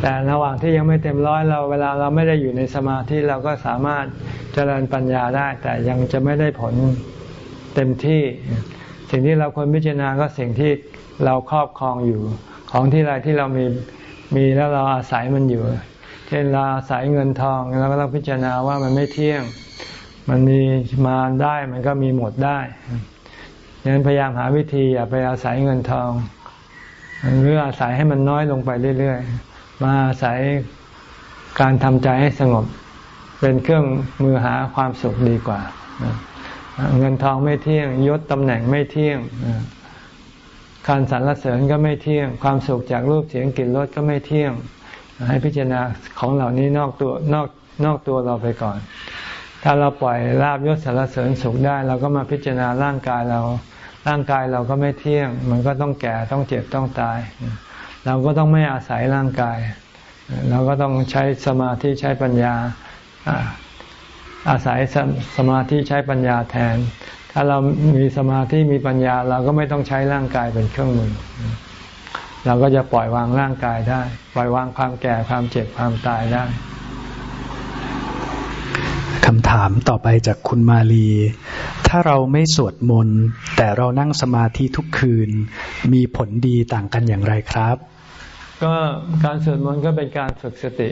แต่ระหว่างที่ยังไม่เต็มร้อยเราเวลาเราไม่ได้อยู่ในสมาธิเราก็สามารถเจริญปัญญาได้ แต่ยังจะไม่ได้ผลเต็มที่ สิ่งที่เราควรพิจารณาก็สิ่งที่เราครอบครองอยู่ ของที่ไรที่เรามีมีแล้วเราอาศัยมันอยู่ เช่นเราอาศัยเงินทองเราก็ต้องพิจารณาว่ามันไม่เที่ยง มันมีมาได้มันก็มีหมดได้ ดังนั้นพยายามหาวิธีอย่าไปอาศัยเงินทองหรืออาศัยให้มันน้อยลงไปเรื่อยๆ มาอาศัยการทำใจให้สงบ เป็นเครื่องมือหาความสุขดีกว่า เงินทองไม่เที่ยง ยศตำแหน่งไม่เที่ยงการสรรเสริญก็ไม่เที่ยง ความสุขจากรูปเสียงกลิ่นรสก็ไม่เที่ยง ให้พิจารณาของเหล่านี้นอกตัวนอกนอกตัวเราไปก่อน ถ้าเราปล่อยลาบยศสรรเสริญสุขได้ เราก็มาพิจารณาร่างกายเรา ร่างกายเราก็ไม่เที่ยง มันก็ต้องแก่ต้องเจ็บต้องตาย เราก็ต้องไม่อาศัยร่างกาย เราก็ต้องใช้สมาธิใช้ปัญญาอาศัยสสมาธิใช้ปัญญาแทน ถ้าเรามีสมาธิมีปัญญา เราก็ไม่ต้องใช้ร่างกายเป็นเครื่องมือ เราก็จะปล่อยวางร่างกายได้ ปล่อยวางความแก่ความเจ็บความตายได้คำถามต่อไปจากคุณมาลี ถ้าเราไม่สวดมนต์แต่เรานั่งสมาธิทุกคืน มีผลดีต่างกันอย่างไรครับ ก็การสวดมนต์ก็เป็นการฝึกสติ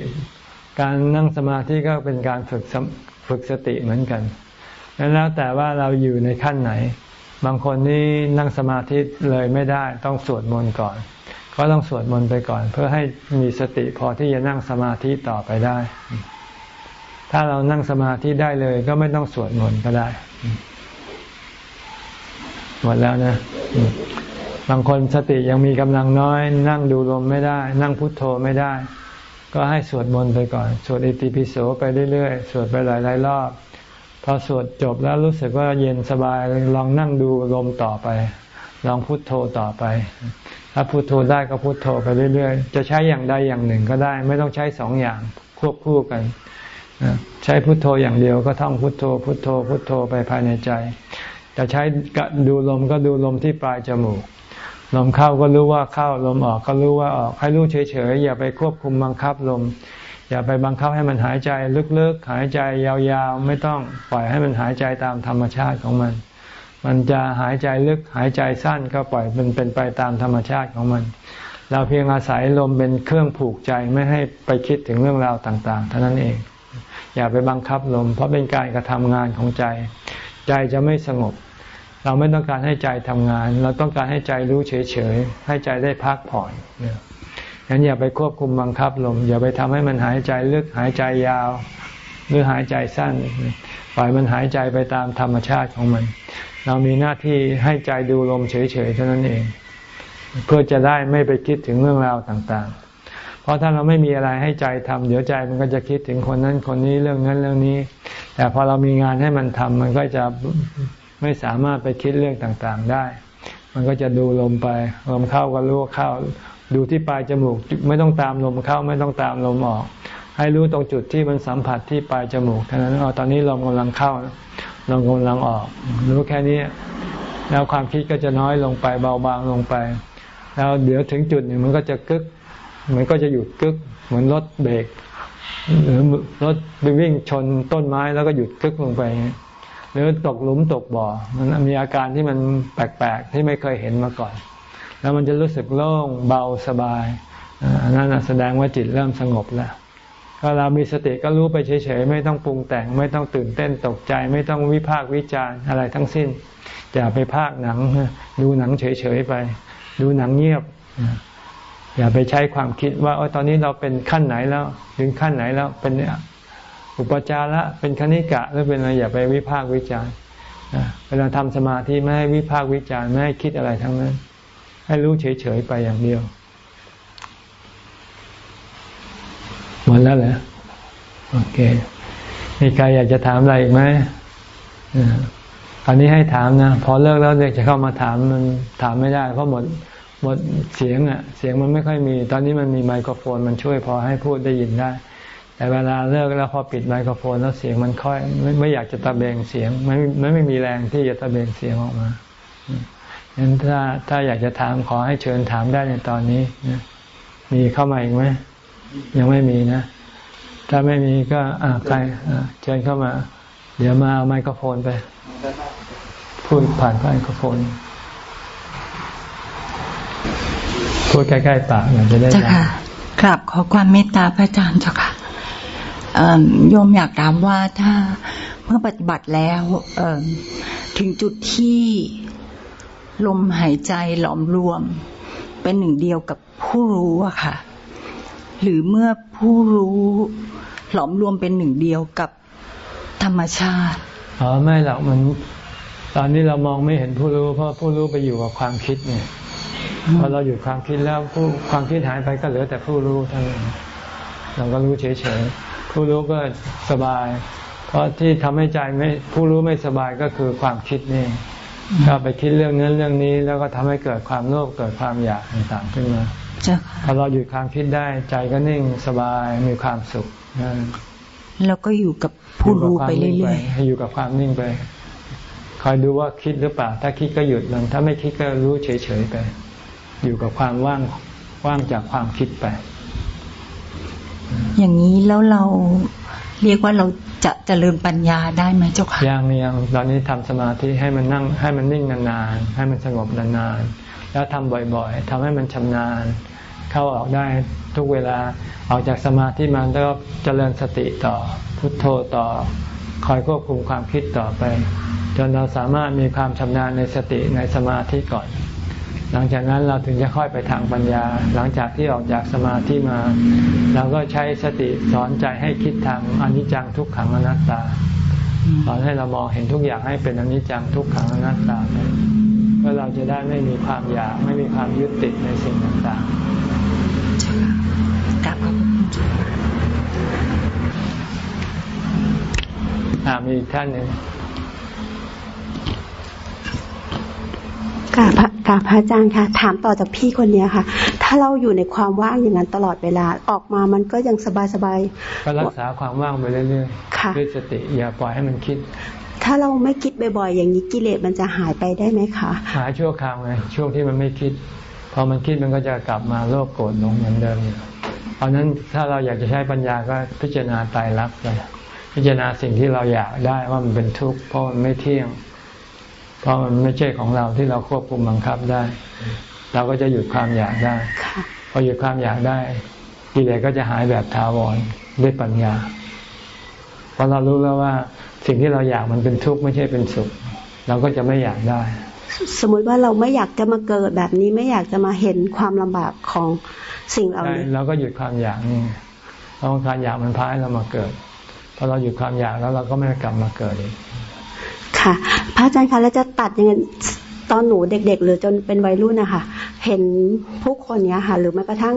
การนั่งสมาธิก็เป็นการฝึกฝึกสติเหมือนกันแล้วแต่ว่าเราอยู่ในขั้นไหน บางคนนี่นั่งสมาธิเลยไม่ได้ต้องสวดมนต์ก่อน ก็ต้องสวดมนต์ไปก่อน เพื่อให้มีสติพอที่จะนั่งสมาธิต่อไปได้ ถ้าเรานั่งสมาธิได้เลยก็ไม่ต้องสวดมนต์ก็ได้ หมดแล้วนะบางคนสติยังมีกำลังน้อย นั่งดูลมไม่ได้ นั่งพุทโธไม่ได้ ก็ให้สวดมนต์ไปก่อน สวดอิติปิโสไปเรื่อยๆ สวดไปหลายๆรอบ พอสวดจบแล้วรู้สึกว่าเย็นสบายลองนั่งดูลมต่อไป ลองพุทโธต่อไป ถ้าพุทโธได้ก็พุทโธไปเรื่อยๆ จะใช้อย่างใดอย่างหนึ่งก็ได้ ไม่ต้องใช้สองอย่างควบคู่กันใช้พุทโธอย่างเดียวก็ท่องพุทโธ พุทโธ พุทโธไปภายในใจ จะใช้ดูลมก็ดูลมที่ปลายจมูก ลมเข้าก็รู้ว่าเข้าลมออกก็รู้ว่าออก ให้รู้เฉยๆอย่าไปควบคุมบังคับลม อย่าไปบังคับให้มันหายใจลึกๆ หายใจยาวๆ ไม่ต้องปล่อยให้มันหายใจตามธรรมชาติของมัน มันจะหายใจลึกหายใจสั้นก็ปล่อยมันเป็นไปตามธรรมชาติของมัน เราเพียงอาศัยลมเป็นเครื่องผูกใจไม่ให้ไปคิดถึงเรื่องราวต่างๆเท่านั้นเอง อย่าไปบังคับลม เพราะเป็นการกระทำงานของใจ ใจจะไม่สงบ เราไม่ต้องการให้ใจทำงาน เราต้องการให้ใจรู้เฉยๆ ให้ใจได้พักผ่อนงั้นอย่าไปควบคุมบังคับลม อย่าไปทำให้มันหายใจลึกหายใจยาว หรือหายใจสั้น ปล่อยมันหายใจไปตามธรรมชาติของมัน เรามีหน้าที่ให้ใจดูลมเฉยๆเท่านั้นเอง เพื่อจะได้ไม่ไปคิดถึงเรื่องราวต่างๆ เพราะถ้าเราไม่มีอะไรให้ใจทำเดี๋ยวใจมันก็จะคิดถึงคนนั้นคนนี้เรื่องนั้นเรื่องนี้ แต่พอเรามีงานให้มันทำมันก็จะไม่สามารถไปคิดเรื่องต่างๆได้ มันก็จะดูลมไป ลมเข้าก็รู้เข้า ดูที่ปลายจมูก ไม่ต้องตามลมเข้า ไม่ต้องตามลมออก ให้รู้ตรงจุดที่มันสัมผัสที่ปลายจมูกเท่านั้นอ๋อตอนนี้ลมกำลังเข้าลมกำลังออก รู้แค่นี้ แล้วความคิดก็จะน้อยลงไปเบาบางลงไป แล้วเดี๋ยวถึงจุดหนึ่งมันก็จะกึกมันก็จะหยุดกึกเหมือนรถเบรก หรือรถไปวิ่งชนต้นไม้แล้วก็หยุดกึกลงไป หรือตกหลุมตกบ่อ มันมีอาการที่มันแปลกๆ ที่ไม่เคยเห็นมาก่อน แล้วมันจะรู้สึกโล่งเบาสบายนนั้นแสดงว่าจิตเริ่มสงบแล้วก็เรามีสติก็รู้ไปเฉยๆ ไม่ต้องปรุงแต่ง ไม่ต้องตื่นเต้นตกใจ ไม่ต้องวิพากวิจารอะไรทั้งสิ้น อย่าไปพากหนัง ดูหนังเฉยๆไป ดูหนังเงียบ อย่าไปใช้ความคิดว่าอตอนนี้เราเป็นขั้นไหนแล้ว ถึงขั้นไหนแล้วเป็นอุปจาระเป็นคณิกะหรือเป็นอะไรอย่าไปวิพากษ์วิจารณ์เวลาทำสมาธิไม่ให้วิพากษ์วิจารณ์ไม่ให้คิดอะไรทั้งนั้น ให้รู้เฉยๆไปอย่างเดียวหมดแล้วเหรอโอเคมีใครอยากจะถามอะไรอีกไหมคราวนี้ให้ถามนะ พอเลิกแล้วเด็กจะเข้ามาถามมันถามไม่ได้ เพราะหมด หมดเสียงอะ เสียงมันไม่ค่อยมี ตอนนี้มันมีไมโครโฟนมันช่วยพอให้พูดได้ยินได้ แต่เวลาเลิกแล้วพอปิดไมโครโฟนแล้วเสียงมันค่อย ไม่ไม่อยากจะตะเบงเสียงไม่ไม่ไม่มีแรงที่จะตะเบงเสียงออกมางั้นถ้าถ้าอยากจะถามขอให้เชิญถามได้ในตอนนี้นะมีเข้ามาอีกไหมยังไม่มีนะ ถ้าไม่มีก็อ่าใครเชิญเข้ามา เดี๋ยวมาเอาไมโครโฟนไป พูดผ่านไมโครโฟน พูดใกล้ๆปากมันจะได้จ้ะค่ะกราบขอความเมตตาพระอาจารย์เจ้าค่ะโยมอยากถามว่าถ้าเมื่อปฏิบัติแล้วถึงจุดที่ลมหายใจหลอมรวม เป็นหนึ่งเดียวกับผู้รู้อะค่ะ หรือเมื่อผู้รู้หลอมรวมเป็นหนึ่งเดียวกับธรรมชาติอ๋อไม่หรอกมัน ตอนนี้เรามองไม่เห็นผู้รู้ เพราะผู้รู้ไปอยู่กับความคิดเนี่ย พอเราหยุดความคิดแล้วผู้ความคิดหายไปก็เหลือแต่ผู้รู้เท่านั้นเราก็รู้เฉยๆผู้รู้ก็สบาย เพราะที่ทำให้ใจไม่ผู้รู้ไม่สบายก็คือความคิดนี่ก็ไปคิดเรื่องนั้นเรื่องนี้แล้วก็ทำให้เกิดความโลภเกิดความอยากต่างๆขึ้นมาพอเราหยุดความคิดได้ใจก็นิ่งสบายมีความสุขแล้วก็อยู่กับผู้รู้ไปเรื่อยๆให้อยู่กับความนิ่งไปคอยดูว่าคิดหรือเปล่า ถ้าคิดก็หยุดมันถ้าไม่คิดก็รู้เฉยๆไป อยู่กับความว่างว่างจากความคิดไป อย่างนี้แล้วเราเรียกว่าเราจะเจริญปัญญาได้ไหมเจ้าค่ะยังยังตอนนี้ทำสมาธิให้มันนั่ง ให้มันนิ่งนานๆให้มันสงบนานๆแล้วทำบ่อยๆทำให้มันชำนาญ เข้าออกได้ทุกเวลาออกจากสมาธิมันแล้วเจริญสติต่อ พุทโธต่อ คอยควบคุมความคิดต่อไป จนเราสามารถมีความชำนาญในสติในสมาธิก่อน หลังจากนั้นเราถึงจะค่อยไปทางปัญญา หลังจากที่ออกจากสมาธิมา เราก็ใช้สติสอนใจให้คิดทางอนิจจังทุกขังอนัตตาสอนให้เรามองเห็นทุกอย่างให้เป็นอนิจจังทุกขังอนัตตาไปเพื่อเราจะได้ไม่มีความอยากไม่มีความยึดติดในสิ่งต่างๆกลับมีท่านหนึ่ง กราบกราบพระอาจารย์ค่ะ ถามต่อจากพี่คนนี้ค่ะ ถ้าเราอยู่ในความว่างอย่างนั้นตลอดเวลาออกมามันก็ยังสบายสบายก็รักษาความว่างไปเรื่อยๆด้วยสติอย่าปล่อยให้มันคิด ถ้าเราไม่คิดบ่อยๆอย่างนี้กิเลสมันจะหายไปได้ไหมคะหายชั่วคราวไงช่วงที่มันไม่คิด พอมันคิดมันก็จะกลับมาโลภโกรธหลงเหมือนเดิมเพราะนั้นถ้าเราอยากจะใช้ปัญญาก็พิจารณาตายรักไปพิจารณาสิ่งที่เราอยากได้ว่ามันเป็นทุกข์เพราะมันไม่เที่ยง เพราะมันไม่ใช่ของเราที่เราควบคุมบังคับได้ เราก็จะหยุดความอยากได้ พอหยุดความอยากได้กิเลสก็จะหายแบบทาวรด้วยปัญญาพอเรารู้แล้วว่าสิ่งที่เราอยากมันเป็นทุกข์ไม่ใช่เป็นสุข เราก็จะไม่อยากได้ สมมุติว่าเราไม่อยากจะมาเกิดแบบนี้ไม่อยากจะมาเห็นความลำบากของสิ่งเหล่านี้เราก็หยุดความอยากนี่เพราะความอยากมันพาให้เรามาเกิดพอเราหยุดความอยากแล้วเราก็ไม่กลับมาเกิดอีก ค่ะ พระอาจารย์คะแล้วจะตัดยังไงตอนหนูเด็ก ๆ หรือจนเป็นวัยรุ่นนะคะเห็นผู้คนเนี้ยค่ะ หรือแม้กระทั่ง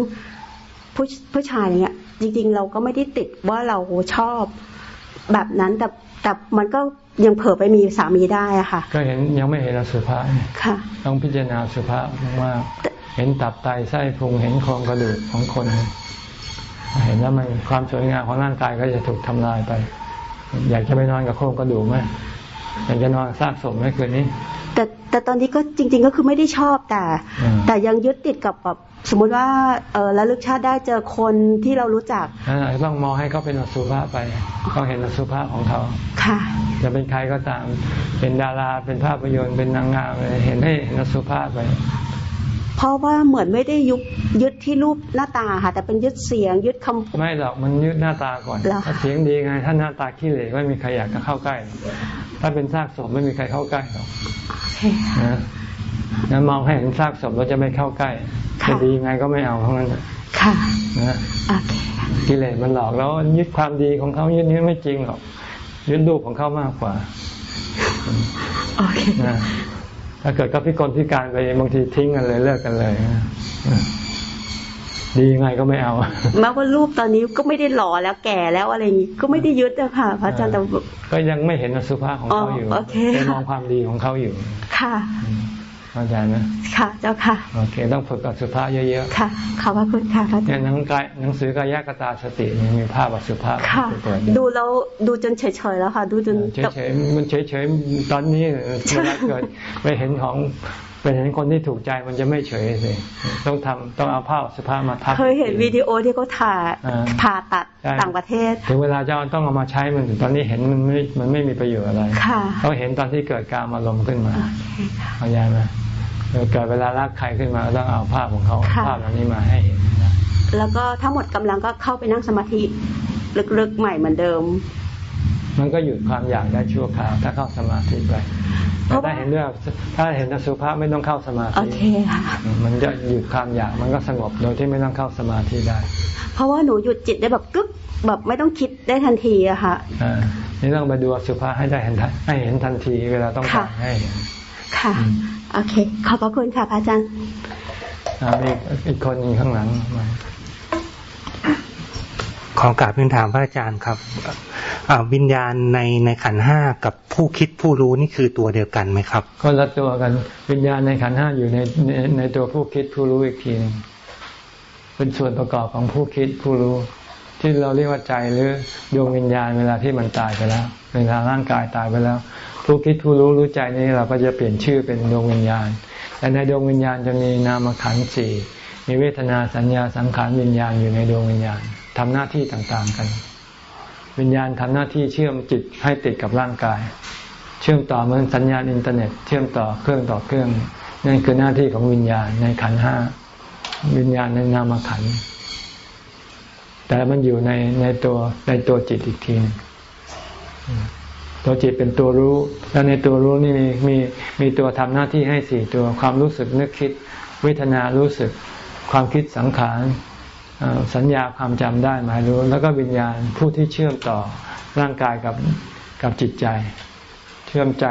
ผู้ผู้ชายอย่างเงี้ย จริง ๆ เราก็ไม่ได้ติดว่าเราชอบแบบนั้นแต่แต่มันก็ยังเผลอไปมีสามีได้อะค่ะ ก็เห็นยังไม่เห็นอสุภะเนี่ยค่ะ ต้องพิจารณาอสุภะว่าเห็นตับไตไส้พุงเห็นโครงกระดูกของคนเห็นแล้วมันความสวยงามของร่างกายก็จะถูกทำลายไป อยากจะไปนอนกับโครงกระดูกไหม อยากจะนอนซากศพไหมคืนนี้ แต่แต่ตอนนี้ก็จริง ๆ ก็คือไม่ได้ชอบแต่อืมแต่ยังยึดติดกับแบบสมมุติว่าเออระลึกชาติได้เจอคนที่เรารู้จักนั่นแหละต้องมองให้เขาเป็นอสุภะไปต้องเห็นอสุภะของเขาค่ะ จะเป็นใครก็ตาม เป็นดาราเป็นภาพยนตร์เป็นนางงามอะไรเห็นให้เห็นอสุภาพไป เพราะว่าเหมือนไม่ได้ยุบยึดที่รูปหน้าตาค่ะ แต่เป็นยึดเสียงยึดคำพูดไม่หรอกมันยึดหน้าตาก่อนเหรอถ้าเสียงดีไงถ้าหน้าตาขี้เหร่ไม่มีใครอยากจะเข้าใกล้หรอกถ้าเป็นซากศพไม่มีใครเข้าใกล้หรอกโอเคนะงั้นมองให้เห็นซากศพเราจะไม่เข้าใกล้ค่ะจะดีไงก็ไม่เอาทั้งนั้นน่ะค่ะนะโอเคกิเลสมันหลอกแล้วยึดความดีของเขายึดนี้ไม่จริงหรอกยึดรูปของเขามากกว่าโอเคนะ ถ้าเกิดก็พิกลพิการไปบางทีทิ้งกันเลยเลิกกันเลยนะดียังไงก็ไม่เอาแม้ว่ารูปตอนนี้ก็ไม่ได้หล่อแล้วแก่แล้วอะไรอย่างนี้ก็ไม่ได้ยึดอะค่ะ พระอาจารย์แต่ก็ยังไม่เห็นอสุภะของเขาอยู่อ๋อโอเคไปมองความดีของเขาอยู่ ค่ะ เข้าใจไหมค่ะเจ้าค่ะ โอเค ต้องฝึกอสุภะเยอะค่ะ ขอบพระคุณค่ะพระอาๆจาเนี่ยรย์หนังกายหนังสือกายกตาสตินี่มีภาพอสุภะค่ะไปเปิดดูแล้วดูจนเฉยๆแล้วค่ะ ดูจนเฉยๆมันเฉยๆตอนนี้เวลาเกิดไปเห็นของไปเห็นคนที่ถูกใจมันจะไม่เฉยสิต้องทำต้องเอาภาพอสุภะมาทับเคยเห็นวิดีโอที่เขาถ่ายอ่าผ่าตัดใช่ต่างประเทศ ถึงเวลาจะต้องเอามาใช้มันตอนนี้เห็นมันไม่มันไม่มีประโยชน์อะไรค่ะเขาเห็นตอนที่เกิดการอารมณ์ขึ้นมาโอเคค่ะเข้าใจไหม เออเกิดเวลารักใครขึ้นมาก็ต้องเอาภาพของเขาค่ะภาพเหล่านี้มาให้เห็นนะแล้วก็ถ้าหมดกำลังก็เข้าไปนั่งสมาธิลึกๆใหม่เหมือนเดิม มันก็หยุดความอยากได้ชั่วคราวถ้าเข้าสมาธิไปเพแต่ราะว่าถ้าเห็นเรื่องถ้าเห็นอสุภะไม่ต้องเข้าสมาโอธิเคค่ะมันจะหยุดความอยากมันก็สงบโดยที่ไม่ต้องเข้าสมาธิได้ เพราะว่าหนูหยุดจิตได้แบบกึกแบบไม่ต้องคิดได้ทันทีอะค่ะอ่านี่ต้องไปดูอสุภะให้ได้เห็นทันให้เห็นทันทีเวลาต้องการค่ะให้เห็นค่ะ โอเค ขอบพระคุณค่ะพระอาจารย์อ่ามีอีกคนหนึงข้างหลังมาขอกราบเรียนถามพระอาจารย์ครับอ่าวิญญาณในในขันธ์ห้ากับผู้คิดผู้รู้นี่คือตัวเดียวกันไหมครับคนละตัวกัน วิญญาณในขันธ์ห้าอยู่ในในในตัวผู้คิดผู้รู้อีกทีหนึงเป็นส่วนประกอบของผู้คิดผู้รู้ ที่เราเรียกว่าใจหรือดวงวิญญาณเวลาที่มันตายไปแล้ว เวลาร่างกายตายไปแล้ว ผู้คิดผู้รู้รู้ใจนี้เราก็จะเปลี่ยนชื่อเป็นดวงวิญญาณ แต่ในดวงวิญญาณจะมีนามขันธ์สี่มีเวทนาสัญญาสังขารวิญญาณอยู่ในดวงวิญญาณทำหน้าที่ต่างๆกัน วิญญาณทำหน้าที่เชื่อมจิตให้ติดกับร่างกาย เชื่อมต่อเหมือนสัญญาณอินเทอร์เน็ต เชื่อมต่อเครื่องต่อเครื่องนั่นคือหน้าที่ของวิญญาณในขันห้าวิญญาณในนามขันธ์แต่มันอยู่ในในตัวในตัวจิตอีกทีหนึง ตัวจิตเป็นตัวรู้ แล้วในตัวรู้นี่มีมีมีตัวทำหน้าที่ให้สี่ตัวความรู้สึกนึกคิดเวทนารู้สึก ความคิดสังขารสัญญาความจำได้หมายรู้ แล้วก็วิญญาณผู้ที่เชื่อมต่อร่างกายกับกับจิตใจ เชื่อมใจ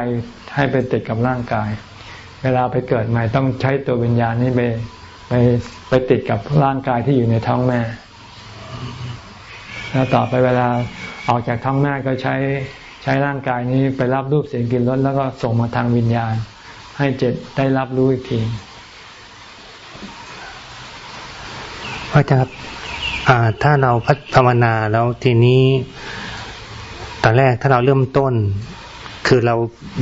ให้ไปติดกับร่างกาย เวลาไปเกิดใหม่ต้องใช้ตัววิญญาณนี้ไปไปไปติดกับร่างกายที่อยู่ในท้องแม่ แล้วต่อไปเวลาออกจากท้องแม่ก็ใช้ ใช้ร่างกายนี้ไปรับรูปเสียงกลิ่นรสแล้วก็ส่งมาทางวิญญาณ ให้จิตได้รับรู้อีกทีพระอาจารย์ครับอ่าถ้าเราพัฒภาวนาแล้วทีนี้ตอนแรกถ้าเราเริ่มต้น คือเรา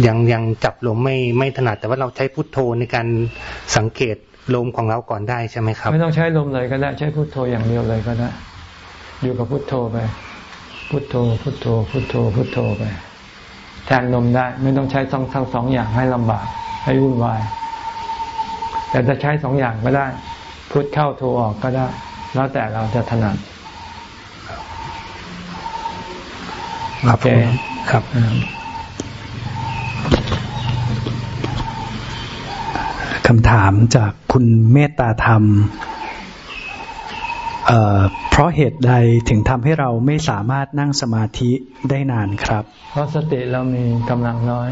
ยังยังจับลมไม่ไม่ถนัดแต่ว่าเราใช้พุทโธในการสังเกตลมของเราก่อนได้ใช่ไหมครับ ไม่ต้องใช้ลมเลยก็ได้ ใช้พุทโธอย่างเดียวเลยก็ได้ อยู่กับพุทโธไป พุทโธ พุทโธ พุทโธ พุทโธไป แทนลมได้ ไม่ต้องใช้ทั้งทั้งสองอย่างให้ลำบาก ให้วุ่นวาย แต่จะใช้สองอย่างก็ได้ พุทเข้าโทออกก็ได้ แล้วแต่เราจะถนัดครับโอเคผมครับอ่าคำถามจากคุณเมตตาธรรม เพราะเหตุใดถึงทำให้เราไม่สามารถนั่งสมาธิได้นานครับ เพราะสติเรามีกำลังน้อย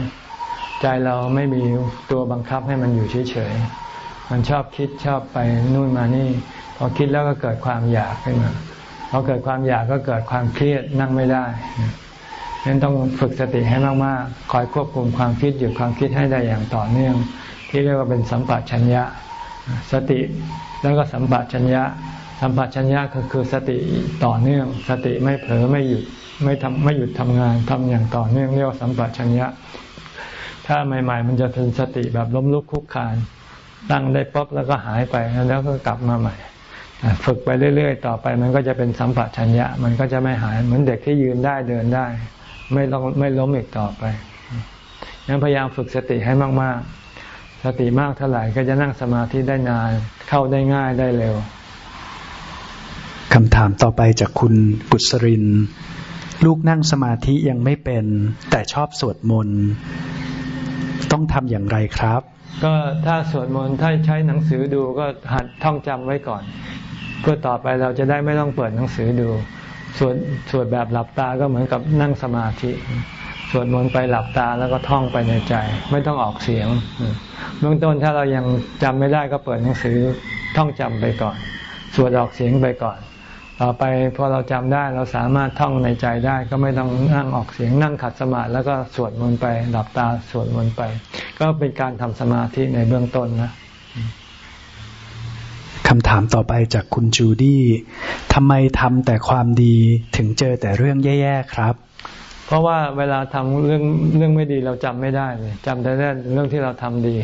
ใจเราไม่มีตัวบังคับให้มันอยู่เฉยๆ มันชอบคิดชอบไปนู่นมานี่ พอคิดแล้วก็เกิดความอยากขึ้นมา พอเกิดความอยากก็เกิดความเครียดนั่งไม่ได้พนั้นต้องฝึกสติให้มากๆ คอยควบคุมความคิดหยุดความคิดให้ได้อย่างต่อเนื่อง ที่เรียกว่าเป็นสัมปชัญญะ สติแล้วก็สัมปชัญญะ สัมปชัญญะก็คือสติต่อเนื่อง สติไม่เผลอไม่หยุดไม่ทำไม่หยุดทำงานทำอย่างต่อเนื่องเรียกว่าสัมปชัญญะ ถ้าใหม่ ๆ มันจะเป็นสติแบบล้มลุกคุกคานตั้งได้ป๊บแล้วก็หายไปแล้วก็กลับมาใหม่ ฝึกไปเรื่อย ๆ ต่อไป มันก็จะเป็นสัมปชัญญะ มันก็จะไม่หายเหมือนเด็กที่ยืนได้เดินได้ ไม่ล้มไม่ล้มอีกต่อไปงั้นพยายามฝึกสติให้มาก ๆ สติมากเท่าไหร่ก็จะนั่งสมาธิได้นานเข้าได้ง่ายได้เร็ว คำถามต่อไปจากคุณกุศริน ลูกนั่งสมาธิยังไม่เป็น แต่ชอบสวดมนต์ต้องทำอย่างไรครับ ก็ถ้าสวดมนต์ถ้าใช้หนังสือดูก็หัดท่องจำไว้ก่อน เพื่อต่อไปเราจะได้ไม่ต้องเปิดหนังสือดู สวดสวดแบบหลับตาก็เหมือนกับนั่งสมาธิ สวดมนต์ไปหลับตาแล้วก็ท่องไปในใจ ไม่ต้องออกเสียงเบื้องต้นถ้าเรายังจำไม่ได้ก็เปิดหนังสือท่องจำไปก่อน สวดออกเสียงไปก่อน ต่อไปพอเราจำได้เราสามารถท่องในใจได้ ก็ไม่ต้องนั่งออกเสียงนั่งขัดสมาธิแล้วก็สวดมนต์ไปหลับตาสวดมนต์ไป ก็เป็นการทำสมาธิในเบื้องต้นนะคำถามต่อไปจากคุณจูดี้ทำไมทำแต่ความดีถึงเจอแต่เรื่องแย่ๆครับ เพราะว่าเวลาทำเรื่องเรื่องไม่ดีเราจำไม่ได้เลยจำแต่เรื่องที่เราทำดี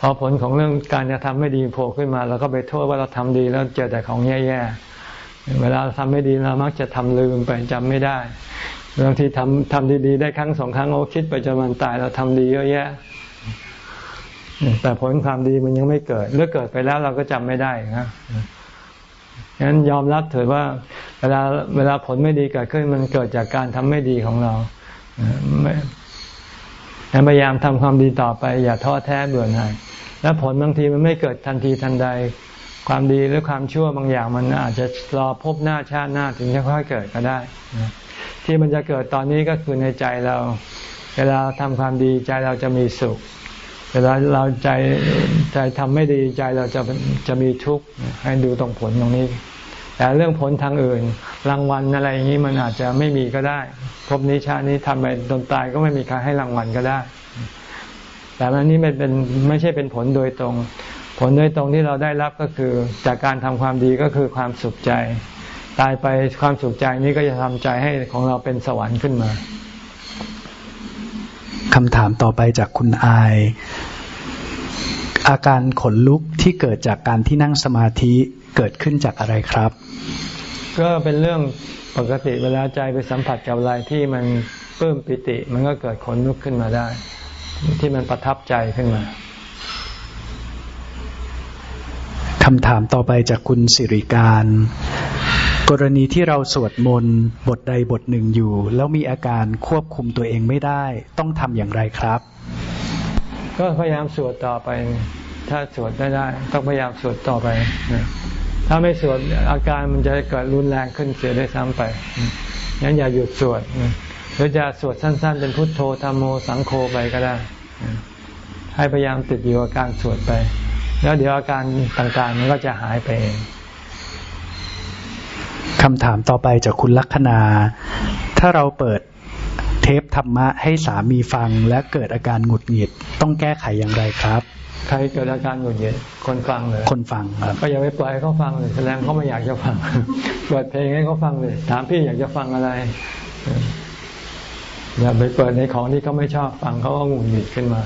พอผลของเรื่องการจะทำไม่ดีโผล่ขึ้นมาเราก็ไปโทษว่าเราทำดีแล้วเจอแต่ของแย่ๆ เวลาทำไม่ดีเรามักจะทำลืมไปจำไม่ได้บางทีทำทำดีๆ ได้ครั้งสองครั้งโอ้คิดไปจนมันตายเราทำดีเยอะแยะ แต่ผลความดีมันยังไม่เกิดเมื่อเกิดไปแล้วเราก็จำไม่ได้นะงั้นยอมรับเถิดว่า เวลาเวลาผลไม่ดีเกิดขึ้นมันเกิดจากการทำไม่ดีของเราพยายามทำความดีต่อไป อย่าท้อแท้เบื่อหน่ายแล้วผลบางทีมันไม่เกิดทันทีทันใด ความดีหรือความชั่วบางอย่างมันอาจจะรอพบหน้าชาติหน้าถึงจะค่อยเกิดก็ได้ ที่มันจะเกิดตอนนี้ก็คือในใจเรา เวลาทำความดีใจเราจะมีสุข เวลาเราใจใจทำไม่ดีใจเราจะจะมีทุกข์ให้ดูตรงผลตรงนี้ แต่เรื่องผลทางอื่น รางวัลอะไรอย่างนี้มันอาจจะไม่มีก็ได้พบนี้ชาตินี้ทำไปจนตายก็ไม่มีใครให้รางวัลก็ได้ แต่อันนี้ไม่เป็นไม่ใช่เป็นผลโดยตรง ผลโดยตรงที่เราได้รับก็คือจากการทำความดีก็คือความสุขใจ ตายไปความสุขใจนี้ก็จะทำใจให้ของเราเป็นสวรรค์ขึ้นมาคำถามต่อไปจากคุณอาย อาการขนลุกที่เกิดจากการที่นั่งสมาธิเกิดขึ้นจากอะไรครับ ก็เป็นเรื่องปกติเวลาใจไปสัมผัสกับอะไรที่มันเพิ่มปิติ มันก็เกิดขนลุกขึ้นมาได้ ที่มันประทับใจขึ้นมา คำถามต่อไปจากคุณสิริการ กรณีที่เราสวดมนต์บทใดบทหนึ่งอยู่ แล้วมีอาการควบคุมตัวเองไม่ได้ ต้องทำอย่างไรครับ ก็พยายามสวดต่อไป ถ้าสวดได้ได้ ต้องพยายามสวดต่อไป ถ้าไม่สวดอาการมันจะเกิดรุนแรงขึ้นเสียได้ซ้ำไปงั้นอย่าหยุดสวดหรือจะสวดสั้น ๆ เป็นพุทโธธรรมโมสังโฆไปก็ได้ ให้พยายามติดอยู่กับการสวดไป แล้วเดี๋ยวอาการต่างๆ มันก็จะหายไปเองคำถามต่อไปจากคุณลัคนาถ้าเราเปิดเทปธรรมะให้สามีฟังและเกิดอาการหงุดหงิด ต้องแก้ไขอย่างไรครับ ใครเกิดอาการหงุดหงิดคนฟังเลยคนฟังครับก็อย่าไปปล่อยให้เขาฟังเลยแสดงเขาไม่อยากจะฟังเปิดเพลงให้เขาฟังเลย ถามพี่อยากจะฟังอะไรอย่าไปเปิดในของที่เขาไม่ชอบฟังเขาก็หงุดหงิดขึ้นมา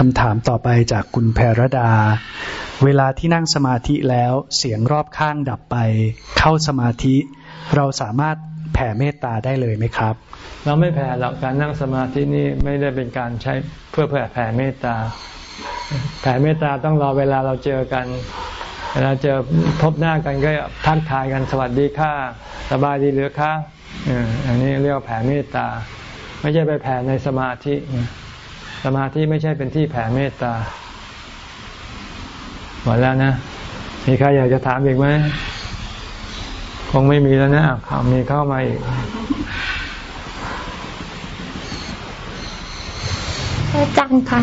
คำถามต่อไปจากคุณแพรดา เวลาที่นั่งสมาธิแล้วเสียงรอบข้างดับไป เข้าสมาธิ เราสามารถแผ่เมตตาได้เลยไหมครับ เราไม่แผ่หรอกการนั่งสมาธินี่ไม่ได้เป็นการใช้เพื่อแผ่แผ่เมตตา แผ่เมตตาต้องรอเวลาเราเจอกันเวลาเจอพบหน้ากันก็ทักทายกันสวัสดีค่ะสบายดีหรือคะอันนี้เรียกว่าแผ่เมตตา ไม่ใช่ไปแผ่ในสมาธิ สมาธิไม่ใช่เป็นที่แผ่เมตตาหมดแล้วนะ มีใครอยากจะถามอีกไหมคงไม่มีแล้วนะข่าวมีเข้ามาอีกอาจารย์คะ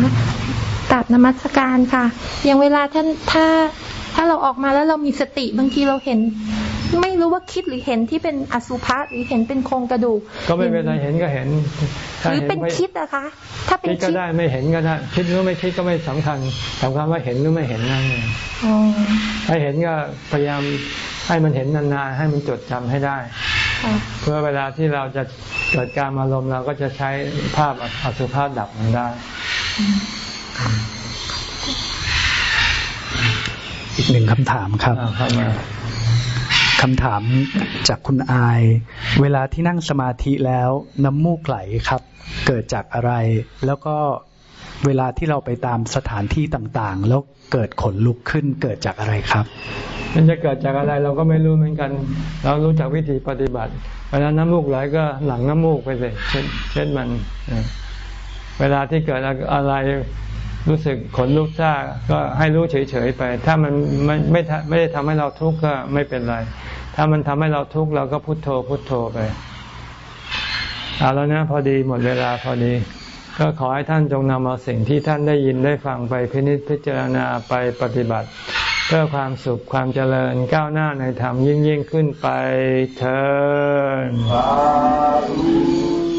ตัดนมัสการค่ะ อย่างเวลาท่านถ้า ถ้าเราออกมาแล้วเรามีสติบางทีเราเห็น ไม่รู้ว่าคิดหรือเห็นที่เป็นอสุภะหรือเห็นเป็นโครงกระดูก ก็ไม่เป็นไรเห็นก็เห็นหรือเป็นคิดนะคะ ถ้าเป็นคิดก็คิดได้ไม่เห็นก็ได้คิดหรือไม่คิดก็ไม่สำคัญสำคัญว่าเห็นหรือไม่เห็นนั่นเองอ๋อถ้าเห็นก็พยายามให้มันเห็นนานๆให้มันจดจำให้ได้ค่ะเพื่อเวลาที่เราจะเกิดการอารมณ์เราก็จะใช้ภาพอสุภาพดับมันได้อีกหนึ่งคำถามครับอ่าเข้ามา คำถามจากคุณอาย เวลาที่นั่งสมาธิแล้วน้ำมูกไหลครับ เกิดจากอะไร แล้วก็เวลาที่เราไปตามสถานที่ต่างๆ แล้วเกิดขนลุกขึ้นเกิดจากอะไรครับ มันจะเกิดจากอะไรเราก็ไม่รู้เหมือนกัน เรารู้จักวิธีปฏิบัติ เวลาน้ำมูกไหลก็หลังน้ำมูกไปสิเช่นเช่นมัน เวลาที่เกิดอะไร รู้สึกขนลุกซ่าก็ให้รู้เฉยๆไป ถ้ามันไม่ไม่ไม่ได้ทำให้เราทุกข์ก็ไม่เป็นไร ถ้ามันทำให้เราทุกข์เราก็พุโทโธพุโทโธไปเอาแล้วนะพอดีหมดเวลาพอดี ก็ขอให้ท่านจงนำเอาสิ่งที่ท่านได้ยินได้ฟังไปพินิจพิจารณาไปปฏิบัติ เพื่อความสุขความเจริญก้าวหน้าในธรรมยิ่งยิ่งขึ้นไปเธอ